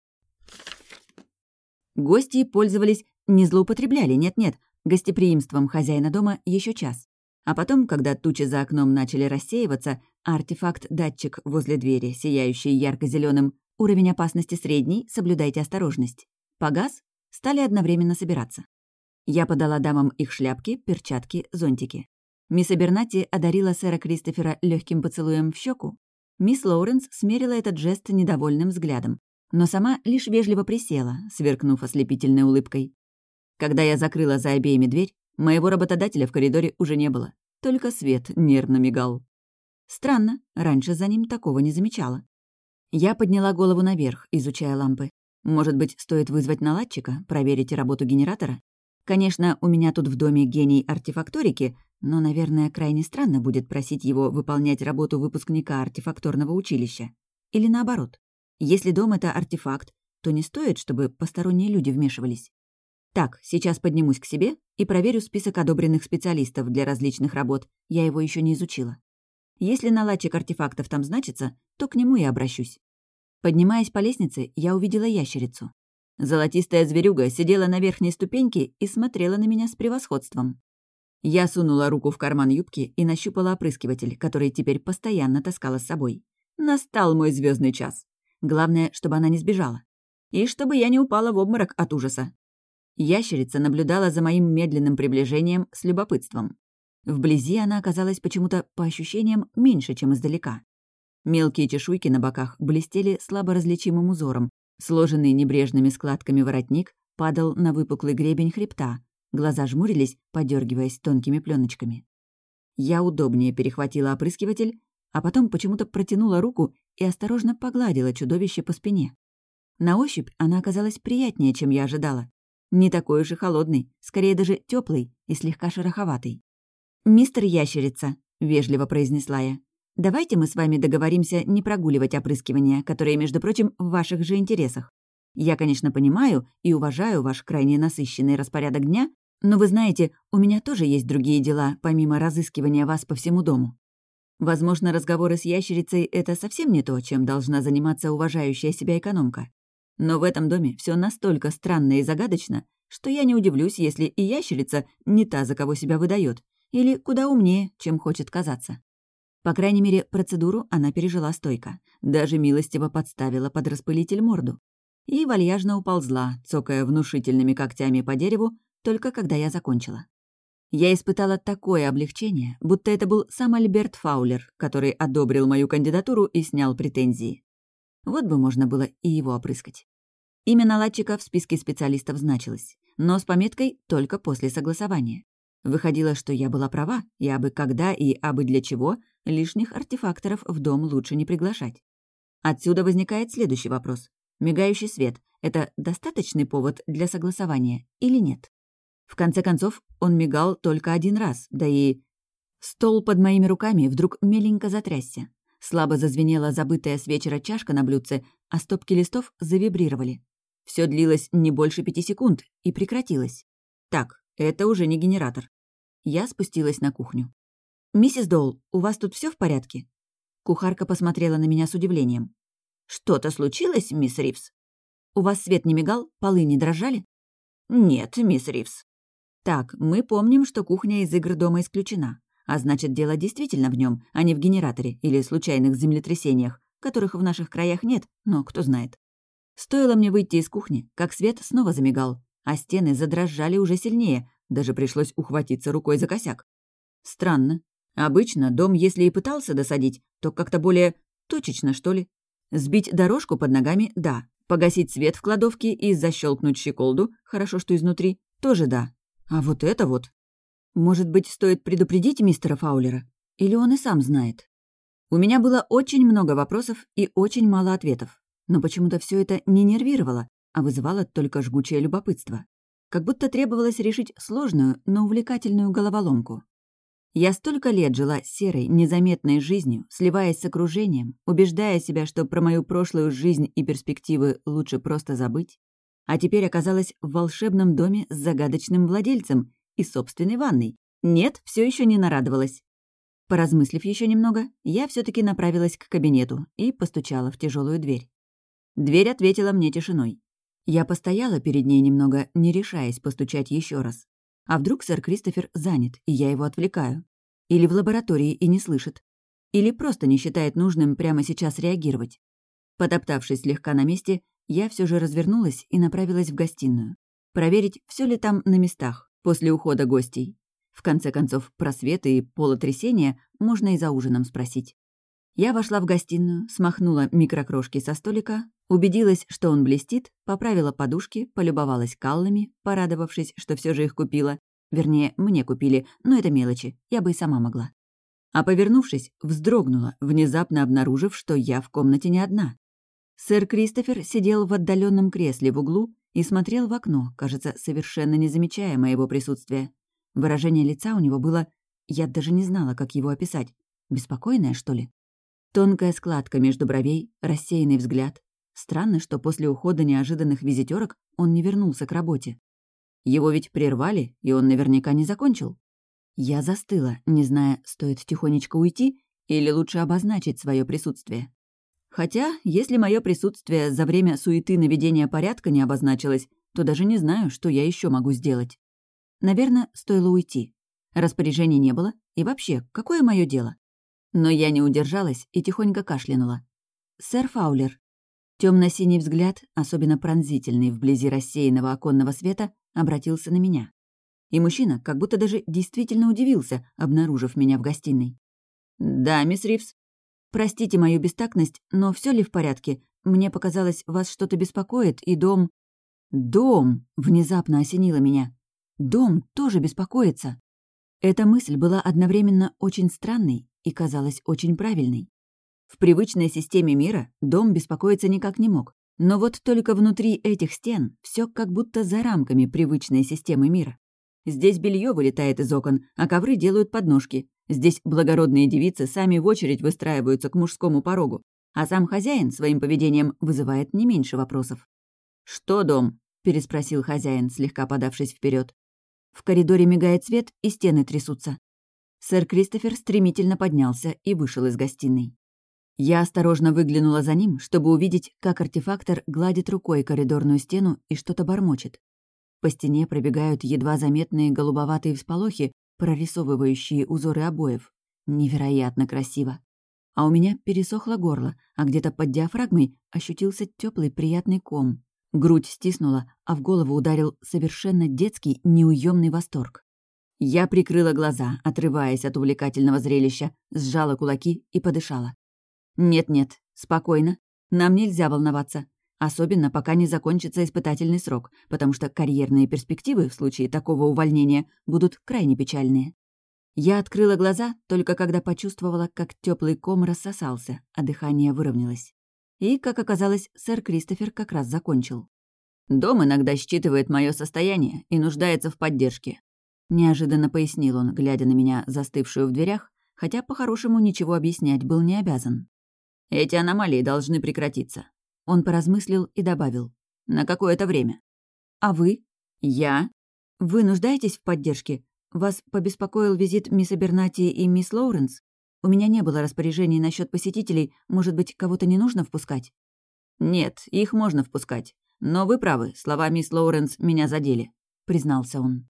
Гости пользовались, не злоупотребляли, нет-нет, гостеприимством хозяина дома еще час. А потом, когда тучи за окном начали рассеиваться, артефакт-датчик возле двери, сияющий ярко зеленым уровень опасности средний, соблюдайте осторожность. Погас, стали одновременно собираться. Я подала дамам их шляпки, перчатки, зонтики. Мисс Абернати одарила сэра Кристофера легким поцелуем в щеку, Мисс Лоуренс смерила этот жест недовольным взглядом, но сама лишь вежливо присела, сверкнув ослепительной улыбкой. Когда я закрыла за обеими дверь, моего работодателя в коридоре уже не было, только свет нервно мигал. Странно, раньше за ним такого не замечала. Я подняла голову наверх, изучая лампы. Может быть, стоит вызвать наладчика, проверить работу генератора? Конечно, у меня тут в доме гений артефакторики, но, наверное, крайне странно будет просить его выполнять работу выпускника артефакторного училища. Или наоборот. Если дом — это артефакт, то не стоит, чтобы посторонние люди вмешивались. Так, сейчас поднимусь к себе и проверю список одобренных специалистов для различных работ. Я его еще не изучила. Если наладчик артефактов там значится, то к нему и обращусь. Поднимаясь по лестнице, я увидела ящерицу. Золотистая зверюга сидела на верхней ступеньке и смотрела на меня с превосходством. Я сунула руку в карман юбки и нащупала опрыскиватель, который теперь постоянно таскала с собой. Настал мой звездный час. Главное, чтобы она не сбежала. И чтобы я не упала в обморок от ужаса. Ящерица наблюдала за моим медленным приближением с любопытством. Вблизи она оказалась почему-то, по ощущениям, меньше, чем издалека. Мелкие чешуйки на боках блестели слабо различимым узором, Сложенный небрежными складками воротник падал на выпуклый гребень хребта, глаза жмурились, подергиваясь тонкими пленочками. Я удобнее перехватила опрыскиватель, а потом почему-то протянула руку и осторожно погладила чудовище по спине. На ощупь она оказалась приятнее, чем я ожидала. Не такой уж и холодный, скорее даже теплый и слегка шероховатый. «Мистер Ящерица», — вежливо произнесла я, Давайте мы с вами договоримся не прогуливать опрыскивания, которые, между прочим, в ваших же интересах. Я, конечно, понимаю и уважаю ваш крайне насыщенный распорядок дня, но вы знаете, у меня тоже есть другие дела, помимо разыскивания вас по всему дому. Возможно, разговоры с ящерицей — это совсем не то, чем должна заниматься уважающая себя экономка. Но в этом доме все настолько странно и загадочно, что я не удивлюсь, если и ящерица не та, за кого себя выдает, или куда умнее, чем хочет казаться. По крайней мере, процедуру она пережила стойко. Даже милостиво подставила под распылитель морду. И вальяжно уползла, цокая внушительными когтями по дереву, только когда я закончила. Я испытала такое облегчение, будто это был сам Альберт Фаулер, который одобрил мою кандидатуру и снял претензии. Вот бы можно было и его опрыскать. Имя наладчика в списке специалистов значилось, но с пометкой только после согласования. Выходило, что я была права, и абы когда и абы для чего лишних артефакторов в дом лучше не приглашать. Отсюда возникает следующий вопрос. Мигающий свет — это достаточный повод для согласования или нет? В конце концов, он мигал только один раз, да и... Стол под моими руками вдруг меленько затрясся. Слабо зазвенела забытая с вечера чашка на блюдце, а стопки листов завибрировали. Все длилось не больше пяти секунд и прекратилось. Так, это уже не генератор. Я спустилась на кухню. «Миссис Доул, у вас тут все в порядке?» Кухарка посмотрела на меня с удивлением. «Что-то случилось, мисс Ривз?» «У вас свет не мигал, полы не дрожали?» «Нет, мисс Ривз». «Так, мы помним, что кухня из игр дома исключена. А значит, дело действительно в нем, а не в генераторе или случайных землетрясениях, которых в наших краях нет, но кто знает. Стоило мне выйти из кухни, как свет снова замигал, а стены задрожали уже сильнее, даже пришлось ухватиться рукой за косяк. Странно. Обычно дом, если и пытался досадить, то как-то более точечно, что ли. Сбить дорожку под ногами — да. Погасить свет в кладовке и защелкнуть щеколду, хорошо, что изнутри, тоже да. А вот это вот. Может быть, стоит предупредить мистера Фаулера? Или он и сам знает? У меня было очень много вопросов и очень мало ответов. Но почему-то все это не нервировало, а вызывало только жгучее любопытство как будто требовалось решить сложную, но увлекательную головоломку. Я столько лет жила серой, незаметной жизнью, сливаясь с окружением, убеждая себя, что про мою прошлую жизнь и перспективы лучше просто забыть, а теперь оказалась в волшебном доме с загадочным владельцем и собственной ванной. Нет, все еще не нарадовалась. Поразмыслив еще немного, я все таки направилась к кабинету и постучала в тяжелую дверь. Дверь ответила мне тишиной. Я постояла перед ней немного, не решаясь постучать еще раз. А вдруг сэр Кристофер занят, и я его отвлекаю? Или в лаборатории и не слышит? Или просто не считает нужным прямо сейчас реагировать? Потоптавшись слегка на месте, я все же развернулась и направилась в гостиную. Проверить, все ли там на местах после ухода гостей. В конце концов, про свет и полотрясение можно и за ужином спросить. Я вошла в гостиную, смахнула микрокрошки со столика, убедилась, что он блестит, поправила подушки, полюбовалась каллами, порадовавшись, что все же их купила. Вернее, мне купили, но это мелочи, я бы и сама могла. А повернувшись, вздрогнула, внезапно обнаружив, что я в комнате не одна. Сэр Кристофер сидел в отдаленном кресле в углу и смотрел в окно, кажется, совершенно не замечая моего присутствия. Выражение лица у него было... Я даже не знала, как его описать. Беспокойное, что ли? Тонкая складка между бровей, рассеянный взгляд. Странно, что после ухода неожиданных визитерок он не вернулся к работе. Его ведь прервали, и он наверняка не закончил. Я застыла, не зная, стоит тихонечко уйти или лучше обозначить свое присутствие. Хотя, если мое присутствие за время суеты наведения порядка не обозначилось, то даже не знаю, что я еще могу сделать. Наверное, стоило уйти. Распоряжений не было, и вообще, какое мое дело? Но я не удержалась и тихонько кашлянула. «Сэр Фаулер». Темно-синий взгляд, особенно пронзительный вблизи рассеянного оконного света, обратился на меня. И мужчина как будто даже действительно удивился, обнаружив меня в гостиной. «Да, мисс Ривз». «Простите мою бестактность, но все ли в порядке? Мне показалось, вас что-то беспокоит, и дом...» «Дом!» — внезапно осенило меня. «Дом тоже беспокоится». Эта мысль была одновременно очень странной и казалась очень правильной. В привычной системе мира дом беспокоиться никак не мог. Но вот только внутри этих стен все как будто за рамками привычной системы мира. Здесь белье вылетает из окон, а ковры делают подножки. Здесь благородные девицы сами в очередь выстраиваются к мужскому порогу, а сам хозяин своим поведением вызывает не меньше вопросов. «Что дом?» — переспросил хозяин, слегка подавшись вперед. В коридоре мигает свет, и стены трясутся. Сэр Кристофер стремительно поднялся и вышел из гостиной. Я осторожно выглянула за ним, чтобы увидеть, как артефактор гладит рукой коридорную стену и что-то бормочет. По стене пробегают едва заметные голубоватые всполохи, прорисовывающие узоры обоев. Невероятно красиво. А у меня пересохло горло, а где-то под диафрагмой ощутился теплый приятный ком. Грудь стиснула, а в голову ударил совершенно детский, неуемный восторг. Я прикрыла глаза, отрываясь от увлекательного зрелища, сжала кулаки и подышала. «Нет-нет, спокойно. Нам нельзя волноваться. Особенно, пока не закончится испытательный срок, потому что карьерные перспективы в случае такого увольнения будут крайне печальные». Я открыла глаза, только когда почувствовала, как теплый ком рассосался, а дыхание выровнялось. И, как оказалось, сэр Кристофер как раз закончил. «Дом иногда считывает мое состояние и нуждается в поддержке. Неожиданно пояснил он, глядя на меня, застывшую в дверях, хотя по-хорошему ничего объяснять был не обязан. «Эти аномалии должны прекратиться». Он поразмыслил и добавил. «На какое-то время». «А вы?» «Я?» «Вы нуждаетесь в поддержке? Вас побеспокоил визит мисс Абернати и мисс Лоуренс? У меня не было распоряжений насчет посетителей, может быть, кого-то не нужно впускать?» «Нет, их можно впускать. Но вы правы, слова мисс Лоуренс меня задели», — признался он.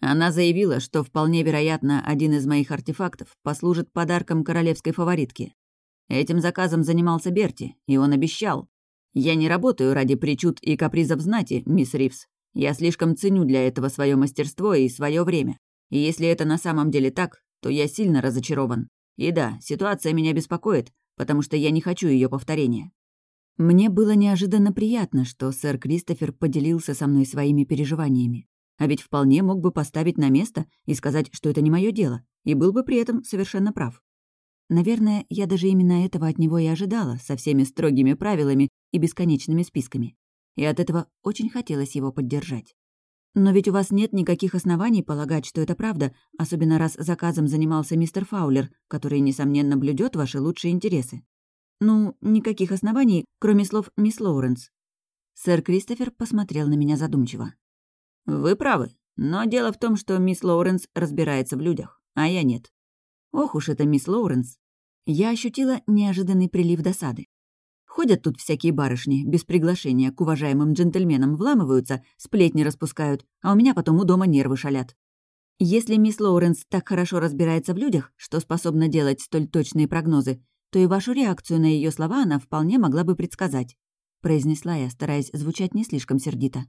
Она заявила, что вполне вероятно один из моих артефактов послужит подарком королевской фаворитке. Этим заказом занимался Берти, и он обещал. Я не работаю ради причуд и капризов знати, мисс Ривз. Я слишком ценю для этого свое мастерство и свое время. И если это на самом деле так, то я сильно разочарован. И да, ситуация меня беспокоит, потому что я не хочу ее повторения. Мне было неожиданно приятно, что сэр Кристофер поделился со мной своими переживаниями. А ведь вполне мог бы поставить на место и сказать, что это не мое дело, и был бы при этом совершенно прав. Наверное, я даже именно этого от него и ожидала, со всеми строгими правилами и бесконечными списками. И от этого очень хотелось его поддержать. Но ведь у вас нет никаких оснований полагать, что это правда, особенно раз заказом занимался мистер Фаулер, который, несомненно, блюдет ваши лучшие интересы. Ну, никаких оснований, кроме слов мисс Лоуренс. Сэр Кристофер посмотрел на меня задумчиво. «Вы правы. Но дело в том, что мисс Лоуренс разбирается в людях, а я нет». «Ох уж это мисс Лоуренс!» Я ощутила неожиданный прилив досады. Ходят тут всякие барышни, без приглашения к уважаемым джентльменам вламываются, сплетни распускают, а у меня потом у дома нервы шалят. Если мисс Лоуренс так хорошо разбирается в людях, что способна делать столь точные прогнозы, то и вашу реакцию на ее слова она вполне могла бы предсказать», — произнесла я, стараясь звучать не слишком сердито.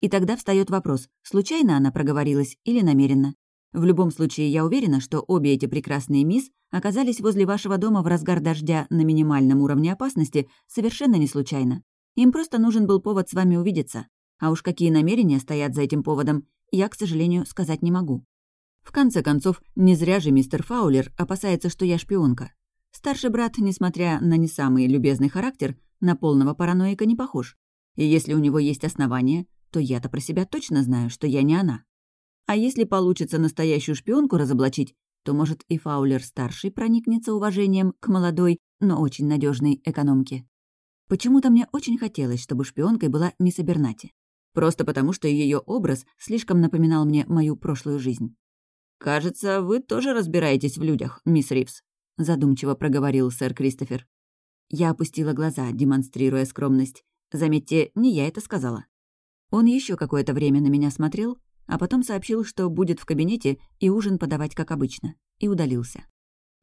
И тогда встает вопрос, случайно она проговорилась или намеренно. В любом случае, я уверена, что обе эти прекрасные мисс оказались возле вашего дома в разгар дождя на минимальном уровне опасности совершенно не случайно. Им просто нужен был повод с вами увидеться. А уж какие намерения стоят за этим поводом, я, к сожалению, сказать не могу. В конце концов, не зря же мистер Фаулер опасается, что я шпионка. Старший брат, несмотря на не самый любезный характер, на полного параноика не похож. И если у него есть основания, то я-то про себя точно знаю, что я не она. А если получится настоящую шпионку разоблачить, то, может, и Фаулер-старший проникнется уважением к молодой, но очень надежной экономке. Почему-то мне очень хотелось, чтобы шпионкой была мисс Абернати. Просто потому, что ее образ слишком напоминал мне мою прошлую жизнь. «Кажется, вы тоже разбираетесь в людях, мисс Ривз», — задумчиво проговорил сэр Кристофер. Я опустила глаза, демонстрируя скромность. Заметьте, не я это сказала. Он еще какое-то время на меня смотрел, а потом сообщил, что будет в кабинете и ужин подавать как обычно, и удалился.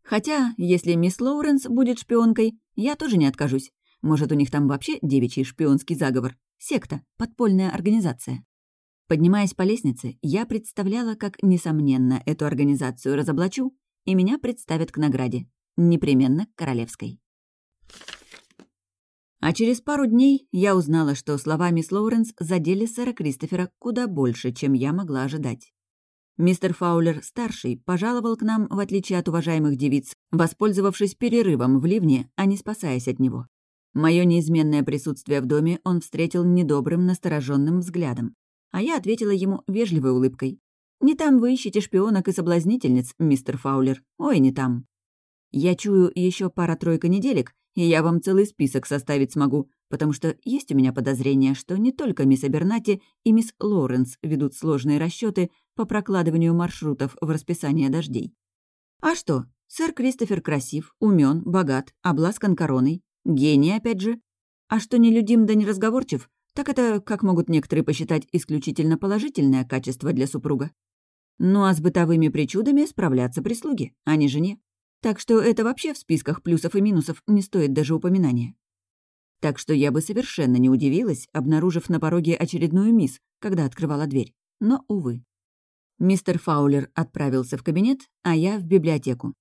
Хотя, если мисс Лоуренс будет шпионкой, я тоже не откажусь. Может, у них там вообще девичий шпионский заговор? Секта, подпольная организация. Поднимаясь по лестнице, я представляла, как, несомненно, эту организацию разоблачу, и меня представят к награде. Непременно королевской. А через пару дней я узнала, что слова мисс Лоуренс задели сэра Кристофера куда больше, чем я могла ожидать. Мистер Фаулер-старший пожаловал к нам, в отличие от уважаемых девиц, воспользовавшись перерывом в ливне, а не спасаясь от него. Мое неизменное присутствие в доме он встретил недобрым, настороженным взглядом. А я ответила ему вежливой улыбкой. «Не там вы ищете шпионок и соблазнительниц, мистер Фаулер. Ой, не там. Я чую еще пара-тройка неделек, и я вам целый список составить смогу, потому что есть у меня подозрение, что не только мисс Абернати и мисс Лоренс ведут сложные расчеты по прокладыванию маршрутов в расписание дождей. А что, сэр Кристофер красив, умен, богат, обласкан короной, гений опять же. А что нелюдим да неразговорчив, так это, как могут некоторые посчитать, исключительно положительное качество для супруга. Ну а с бытовыми причудами справляться прислуги, а не жене. Так что это вообще в списках плюсов и минусов не стоит даже упоминания. Так что я бы совершенно не удивилась, обнаружив на пороге очередную мисс, когда открывала дверь. Но, увы. Мистер Фаулер отправился в кабинет, а я в библиотеку.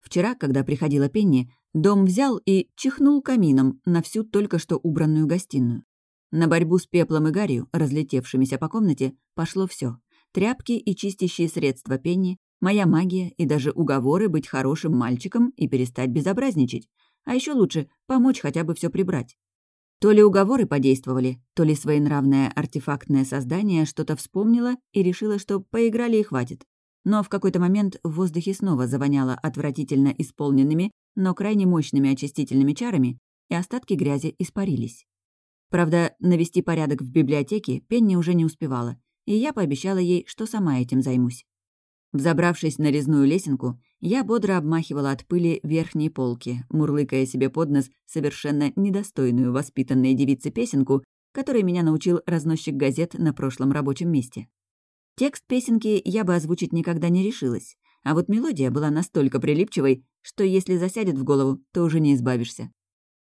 Вчера, когда приходила Пенни, дом взял и чихнул камином на всю только что убранную гостиную. На борьбу с пеплом и гарью, разлетевшимися по комнате, пошло все: Тряпки и чистящие средства Пенни, моя магия и даже уговоры быть хорошим мальчиком и перестать безобразничать. А еще лучше помочь хотя бы все прибрать. То ли уговоры подействовали, то ли своенравное артефактное создание что-то вспомнило и решило, что поиграли и хватит. Но в какой-то момент в воздухе снова завоняло отвратительно исполненными, но крайне мощными очистительными чарами, и остатки грязи испарились. Правда, навести порядок в библиотеке Пенни уже не успевала, и я пообещала ей, что сама этим займусь. Взобравшись на резную лесенку, я бодро обмахивала от пыли верхние полки, мурлыкая себе под нос совершенно недостойную воспитанной девицы песенку, которой меня научил разносчик газет на прошлом рабочем месте. Текст песенки я бы озвучить никогда не решилась, а вот мелодия была настолько прилипчивой, что если засядет в голову, то уже не избавишься.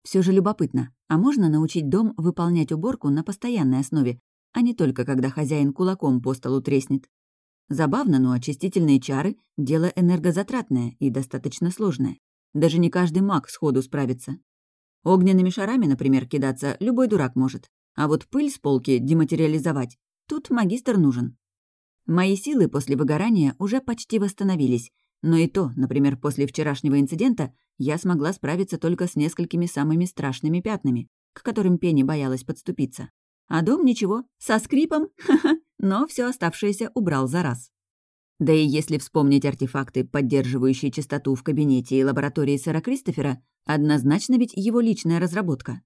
Все же любопытно, а можно научить дом выполнять уборку на постоянной основе, а не только когда хозяин кулаком по столу треснет? Забавно, но очистительные чары — дело энергозатратное и достаточно сложное. Даже не каждый маг сходу справится. Огненными шарами, например, кидаться любой дурак может. А вот пыль с полки дематериализовать — тут магистр нужен. Мои силы после выгорания уже почти восстановились, но и то, например, после вчерашнего инцидента, я смогла справиться только с несколькими самыми страшными пятнами, к которым Пенни боялась подступиться. А дом ничего, со скрипом, но все оставшееся убрал за раз. Да и если вспомнить артефакты, поддерживающие чистоту в кабинете и лаборатории сэра Кристофера, однозначно ведь его личная разработка.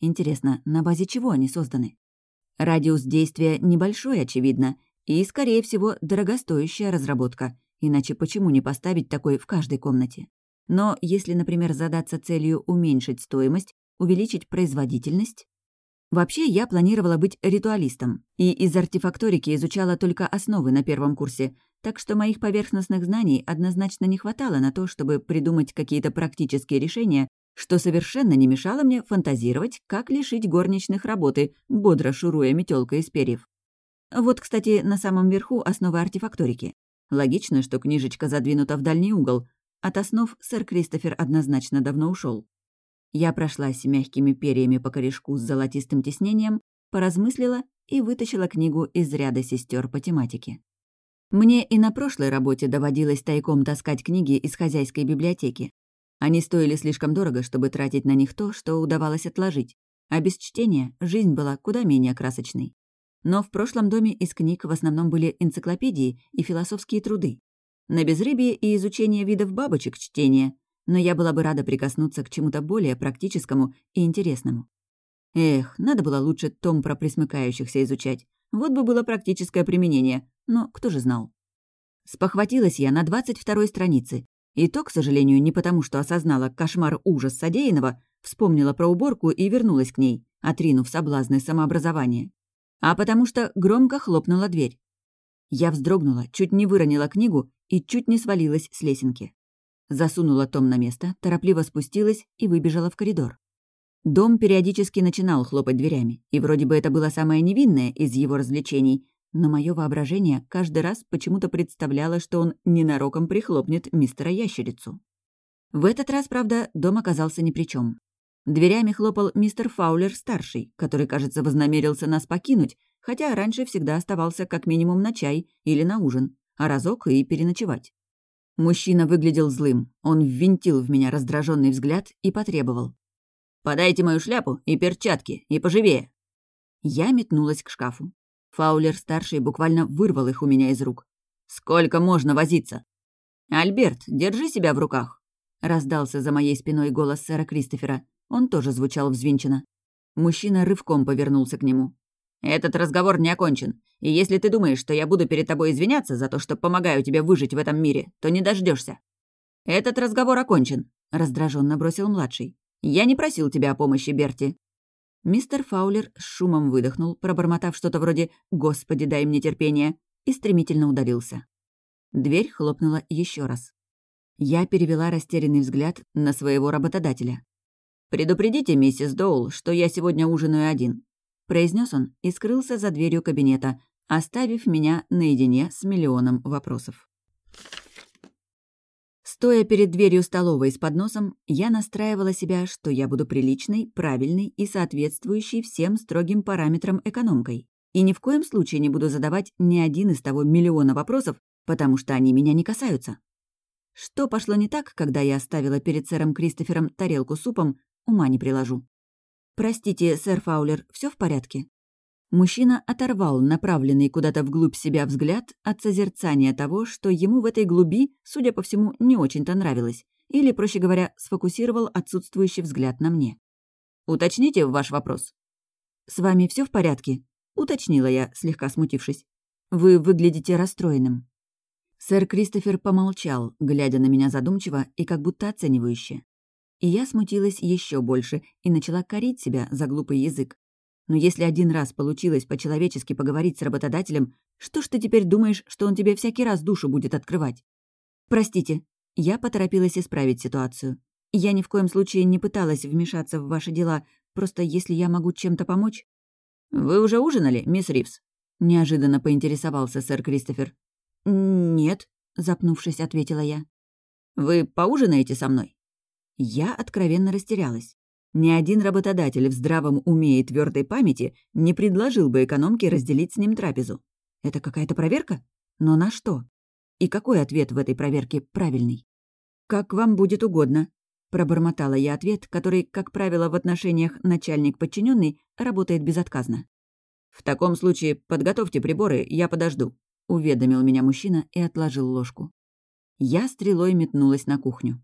Интересно, на базе чего они созданы? Радиус действия небольшой, очевидно, и, скорее всего, дорогостоящая разработка, иначе почему не поставить такой в каждой комнате? Но если, например, задаться целью уменьшить стоимость, увеличить производительность, Вообще, я планировала быть ритуалистом, и из артефакторики изучала только основы на первом курсе, так что моих поверхностных знаний однозначно не хватало на то, чтобы придумать какие-то практические решения, что совершенно не мешало мне фантазировать, как лишить горничных работы, бодро шуруя метелкой из перьев. Вот, кстати, на самом верху основы артефакторики. Логично, что книжечка задвинута в дальний угол. От основ сэр Кристофер однозначно давно ушел. Я прошлась мягкими перьями по корешку с золотистым тиснением, поразмыслила и вытащила книгу из ряда сестер по тематике. Мне и на прошлой работе доводилось тайком таскать книги из хозяйской библиотеки. Они стоили слишком дорого, чтобы тратить на них то, что удавалось отложить, а без чтения жизнь была куда менее красочной. Но в прошлом доме из книг в основном были энциклопедии и философские труды. На безрыбье и изучение видов бабочек чтение, но я была бы рада прикоснуться к чему-то более практическому и интересному. Эх, надо было лучше том про присмыкающихся изучать. Вот бы было практическое применение, но кто же знал. Спохватилась я на 22-й странице. И то, к сожалению, не потому, что осознала кошмар-ужас содеянного, вспомнила про уборку и вернулась к ней, отринув соблазны самообразования. А потому что громко хлопнула дверь. Я вздрогнула, чуть не выронила книгу и чуть не свалилась с лесенки. Засунула том на место, торопливо спустилась и выбежала в коридор. Дом периодически начинал хлопать дверями, и вроде бы это было самое невинное из его развлечений, но мое воображение каждый раз почему-то представляло, что он ненароком прихлопнет мистера Ящерицу. В этот раз, правда, дом оказался ни при чем. Дверями хлопал мистер Фаулер-старший, который, кажется, вознамерился нас покинуть, хотя раньше всегда оставался как минимум на чай или на ужин, а разок и переночевать. Мужчина выглядел злым, он ввинтил в меня раздраженный взгляд и потребовал. «Подайте мою шляпу и перчатки, и поживее!» Я метнулась к шкафу. Фаулер-старший буквально вырвал их у меня из рук. «Сколько можно возиться?» «Альберт, держи себя в руках!» Раздался за моей спиной голос сэра Кристофера. Он тоже звучал взвинченно. Мужчина рывком повернулся к нему. «Этот разговор не окончен. И если ты думаешь, что я буду перед тобой извиняться за то, что помогаю тебе выжить в этом мире, то не дождешься. «Этот разговор окончен», — раздраженно бросил младший. «Я не просил тебя о помощи, Берти». Мистер Фаулер с шумом выдохнул, пробормотав что-то вроде «Господи, дай мне терпение», и стремительно удалился. Дверь хлопнула еще раз. Я перевела растерянный взгляд на своего работодателя. «Предупредите, миссис Доул, что я сегодня ужинаю один», — произнес он и скрылся за дверью кабинета, оставив меня наедине с миллионом вопросов. Стоя перед дверью столовой с подносом, я настраивала себя, что я буду приличной, правильной и соответствующей всем строгим параметрам экономкой. И ни в коем случае не буду задавать ни один из того миллиона вопросов, потому что они меня не касаются. Что пошло не так, когда я оставила перед сэром Кристофером тарелку супом, ума не приложу. «Простите, сэр Фаулер, все в порядке?» Мужчина оторвал направленный куда-то вглубь себя взгляд от созерцания того, что ему в этой глуби, судя по всему, не очень-то нравилось, или, проще говоря, сфокусировал отсутствующий взгляд на мне. «Уточните ваш вопрос». «С вами все в порядке?» — уточнила я, слегка смутившись. «Вы выглядите расстроенным». Сэр Кристофер помолчал, глядя на меня задумчиво и как будто оценивающе. И я смутилась еще больше и начала корить себя за глупый язык. Но если один раз получилось по-человечески поговорить с работодателем, что ж ты теперь думаешь, что он тебе всякий раз душу будет открывать? Простите, я поторопилась исправить ситуацию. Я ни в коем случае не пыталась вмешаться в ваши дела, просто если я могу чем-то помочь... «Вы уже ужинали, мисс Ривз?» — неожиданно поинтересовался сэр Кристофер. «Нет», — запнувшись, ответила я. «Вы поужинаете со мной?» Я откровенно растерялась. Ни один работодатель в здравом уме и твердой памяти не предложил бы экономке разделить с ним трапезу. Это какая-то проверка? Но на что? И какой ответ в этой проверке правильный? «Как вам будет угодно», — пробормотала я ответ, который, как правило, в отношениях начальник-подчиненный работает безотказно. «В таком случае подготовьте приборы, я подожду», — уведомил меня мужчина и отложил ложку. Я стрелой метнулась на кухню.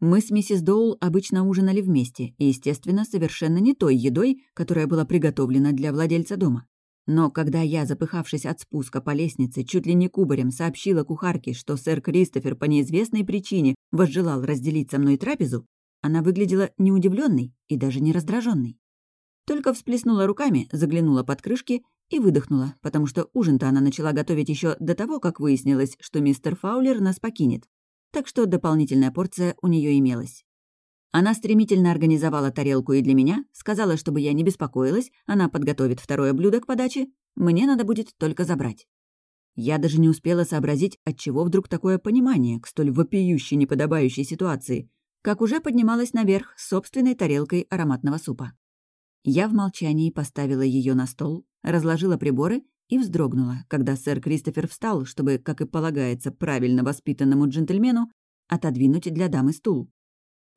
Мы с миссис Доул обычно ужинали вместе, и, естественно, совершенно не той едой, которая была приготовлена для владельца дома. Но когда я, запыхавшись от спуска по лестнице, чуть ли не кубарем сообщила кухарке, что сэр Кристофер по неизвестной причине возжелал разделить со мной трапезу, она выглядела не удивленной и даже не раздраженной. Только всплеснула руками, заглянула под крышки и выдохнула, потому что ужин-то она начала готовить еще до того, как выяснилось, что мистер Фаулер нас покинет так что дополнительная порция у нее имелась. Она стремительно организовала тарелку и для меня, сказала, чтобы я не беспокоилась, она подготовит второе блюдо к подаче, мне надо будет только забрать. Я даже не успела сообразить, отчего вдруг такое понимание к столь вопиющей неподобающей ситуации, как уже поднималась наверх с собственной тарелкой ароматного супа. Я в молчании поставила ее на стол, разложила приборы и вздрогнула, когда сэр Кристофер встал, чтобы, как и полагается правильно воспитанному джентльмену, отодвинуть для дамы стул.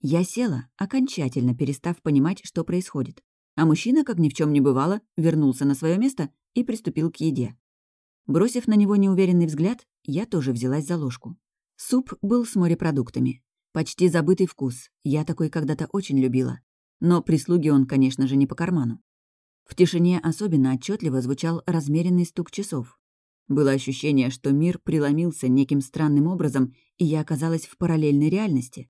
Я села, окончательно перестав понимать, что происходит. А мужчина, как ни в чем не бывало, вернулся на свое место и приступил к еде. Бросив на него неуверенный взгляд, я тоже взялась за ложку. Суп был с морепродуктами. Почти забытый вкус, я такой когда-то очень любила. Но прислуги он, конечно же, не по карману. В тишине особенно отчетливо звучал размеренный стук часов. Было ощущение, что мир преломился неким странным образом, и я оказалась в параллельной реальности.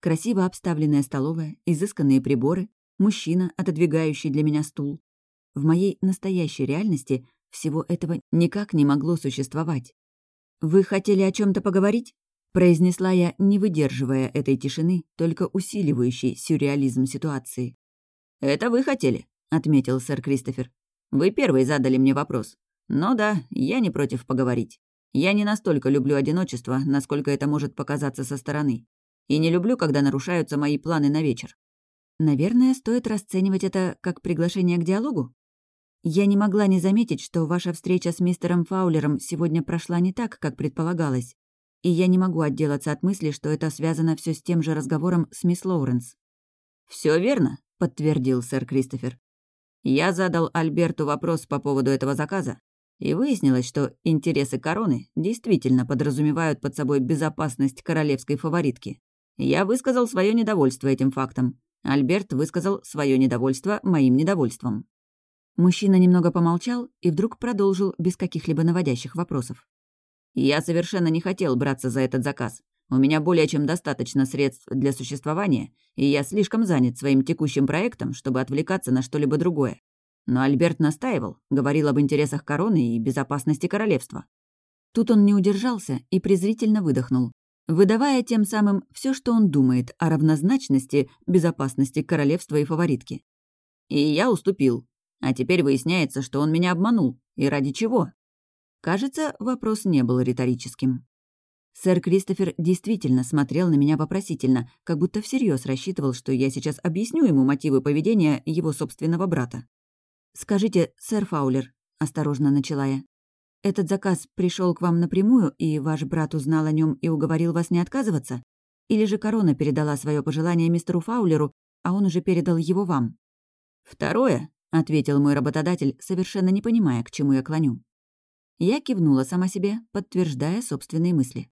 Красиво обставленная столовая, изысканные приборы, мужчина, отодвигающий для меня стул. В моей настоящей реальности всего этого никак не могло существовать. «Вы хотели о чем то поговорить?» произнесла я, не выдерживая этой тишины, только усиливающей сюрреализм ситуации. «Это вы хотели», — отметил сэр Кристофер. «Вы первый задали мне вопрос. Но да, я не против поговорить. Я не настолько люблю одиночество, насколько это может показаться со стороны. И не люблю, когда нарушаются мои планы на вечер. Наверное, стоит расценивать это как приглашение к диалогу? Я не могла не заметить, что ваша встреча с мистером Фаулером сегодня прошла не так, как предполагалось. И я не могу отделаться от мысли, что это связано все с тем же разговором с мисс Лоуренс. Все верно», — подтвердил сэр Кристофер. Я задал Альберту вопрос по поводу этого заказа, и выяснилось, что интересы короны действительно подразумевают под собой безопасность королевской фаворитки. Я высказал свое недовольство этим фактом. Альберт высказал свое недовольство моим недовольством. Мужчина немного помолчал и вдруг продолжил без каких-либо наводящих вопросов. Я совершенно не хотел браться за этот заказ. У меня более чем достаточно средств для существования, и я слишком занят своим текущим проектом, чтобы отвлекаться на что-либо другое. Но Альберт настаивал, говорил об интересах короны и безопасности королевства. Тут он не удержался и презрительно выдохнул, выдавая тем самым все, что он думает о равнозначности безопасности королевства и фаворитки. И я уступил. А теперь выясняется, что он меня обманул. И ради чего? Кажется, вопрос не был риторическим. Сэр Кристофер действительно смотрел на меня вопросительно, как будто всерьез рассчитывал, что я сейчас объясню ему мотивы поведения его собственного брата. «Скажите, сэр Фаулер», — осторожно начала я, «этот заказ пришел к вам напрямую, и ваш брат узнал о нем и уговорил вас не отказываться? Или же корона передала свое пожелание мистеру Фаулеру, а он уже передал его вам?» «Второе», — ответил мой работодатель, совершенно не понимая, к чему я клоню. Я кивнула сама себе, подтверждая собственные мысли.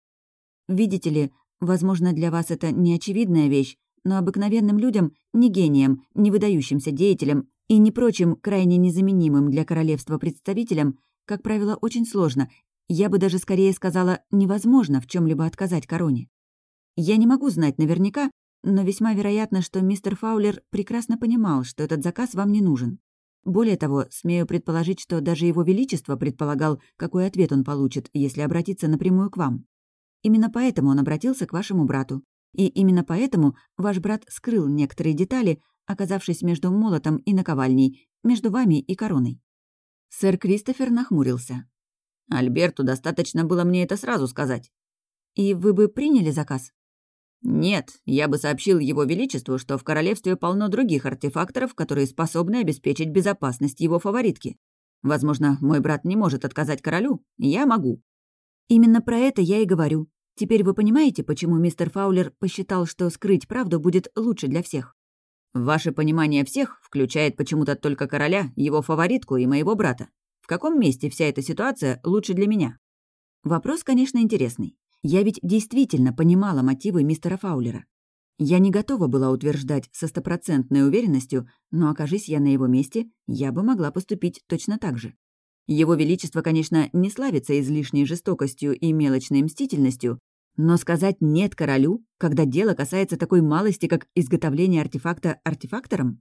Видите ли, возможно, для вас это не очевидная вещь, но обыкновенным людям, не гением, не выдающимся деятелям и не прочим крайне незаменимым для королевства представителям, как правило, очень сложно, я бы даже скорее сказала, невозможно в чем либо отказать короне. Я не могу знать наверняка, но весьма вероятно, что мистер Фаулер прекрасно понимал, что этот заказ вам не нужен. Более того, смею предположить, что даже его величество предполагал, какой ответ он получит, если обратиться напрямую к вам. Именно поэтому он обратился к вашему брату. И именно поэтому ваш брат скрыл некоторые детали, оказавшись между молотом и наковальней, между вами и короной. Сэр Кристофер нахмурился. «Альберту достаточно было мне это сразу сказать». «И вы бы приняли заказ?» «Нет, я бы сообщил Его Величеству, что в королевстве полно других артефакторов, которые способны обеспечить безопасность его фаворитки. Возможно, мой брат не может отказать королю, я могу». «Именно про это я и говорю. Теперь вы понимаете, почему мистер Фаулер посчитал, что скрыть правду будет лучше для всех? Ваше понимание всех включает почему-то только короля, его фаворитку и моего брата. В каком месте вся эта ситуация лучше для меня? Вопрос, конечно, интересный. Я ведь действительно понимала мотивы мистера Фаулера. Я не готова была утверждать со стопроцентной уверенностью, но окажись я на его месте, я бы могла поступить точно так же. Его Величество, конечно, не славится излишней жестокостью и мелочной мстительностью, но сказать «нет» королю, когда дело касается такой малости, как изготовление артефакта артефактором,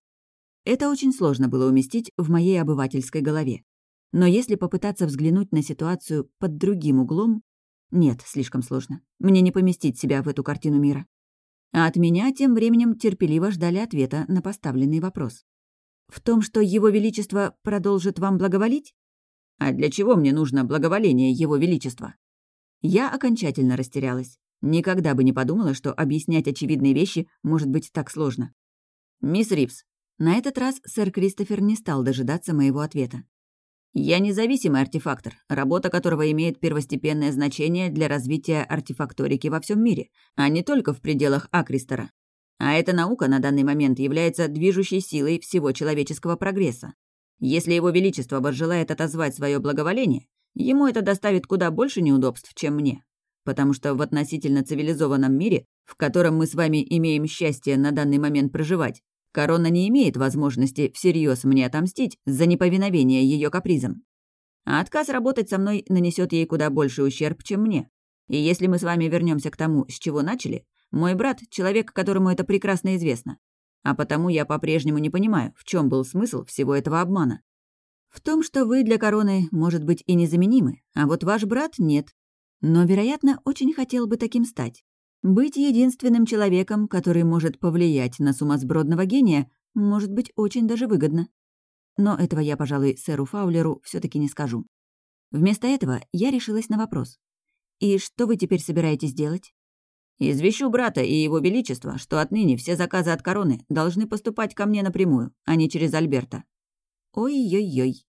это очень сложно было уместить в моей обывательской голове. Но если попытаться взглянуть на ситуацию под другим углом, нет, слишком сложно. Мне не поместить себя в эту картину мира. А от меня тем временем терпеливо ждали ответа на поставленный вопрос. В том, что Его Величество продолжит вам благоволить? А для чего мне нужно благоволение Его Величества? Я окончательно растерялась. Никогда бы не подумала, что объяснять очевидные вещи может быть так сложно. «Мисс Ривз». На этот раз сэр Кристофер не стал дожидаться моего ответа. «Я независимый артефактор, работа которого имеет первостепенное значение для развития артефакторики во всем мире, а не только в пределах Акристера. А эта наука на данный момент является движущей силой всего человеческого прогресса. Если Его Величество возжелает отозвать свое благоволение, ему это доставит куда больше неудобств, чем мне. Потому что в относительно цивилизованном мире, в котором мы с вами имеем счастье на данный момент проживать, корона не имеет возможности всерьез мне отомстить за неповиновение ее капризам. А отказ работать со мной нанесет ей куда больше ущерб, чем мне. И если мы с вами вернемся к тому, с чего начали, мой брат — человек, которому это прекрасно известно. А потому я по-прежнему не понимаю, в чем был смысл всего этого обмана. В том, что вы для короны, может быть, и незаменимы, а вот ваш брат — нет. Но, вероятно, очень хотел бы таким стать. Быть единственным человеком, который может повлиять на сумасбродного гения, может быть очень даже выгодно. Но этого я, пожалуй, сэру Фаулеру все таки не скажу. Вместо этого я решилась на вопрос. «И что вы теперь собираетесь делать?» Извещу брата и его величество, что отныне все заказы от короны должны поступать ко мне напрямую, а не через Альберта. Ой-ой-ой.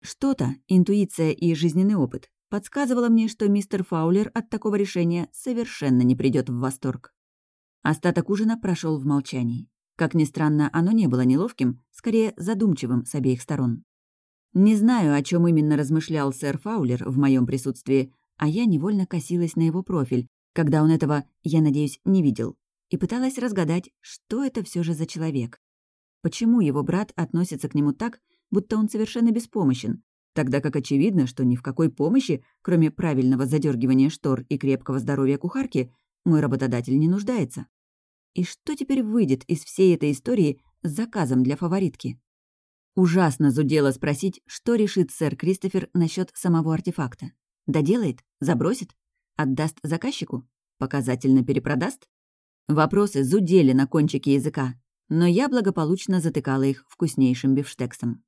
Что-то, интуиция и жизненный опыт, подсказывало мне, что мистер Фаулер от такого решения совершенно не придет в восторг. Остаток ужина прошел в молчании. Как ни странно, оно не было неловким, скорее задумчивым с обеих сторон. Не знаю, о чем именно размышлял сэр Фаулер в моем присутствии, а я невольно косилась на его профиль, когда он этого, я надеюсь, не видел, и пыталась разгадать, что это все же за человек. Почему его брат относится к нему так, будто он совершенно беспомощен, тогда как очевидно, что ни в какой помощи, кроме правильного задергивания штор и крепкого здоровья кухарки, мой работодатель не нуждается. И что теперь выйдет из всей этой истории с заказом для фаворитки? Ужасно зудело спросить, что решит сэр Кристофер насчет самого артефакта. Доделает? Забросит? Отдаст заказчику? Показательно перепродаст? Вопросы зудели на кончике языка, но я благополучно затыкала их вкуснейшим бифштексом.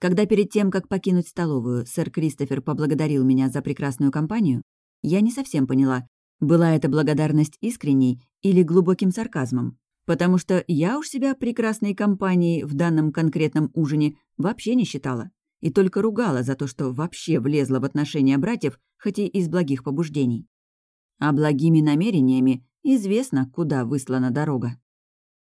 Когда перед тем, как покинуть столовую, сэр Кристофер поблагодарил меня за прекрасную компанию, я не совсем поняла, была это благодарность искренней или глубоким сарказмом, потому что я уж себя прекрасной компанией в данном конкретном ужине вообще не считала и только ругала за то, что вообще влезла в отношения братьев, хоть и из благих побуждений. А благими намерениями известно, куда выслана дорога.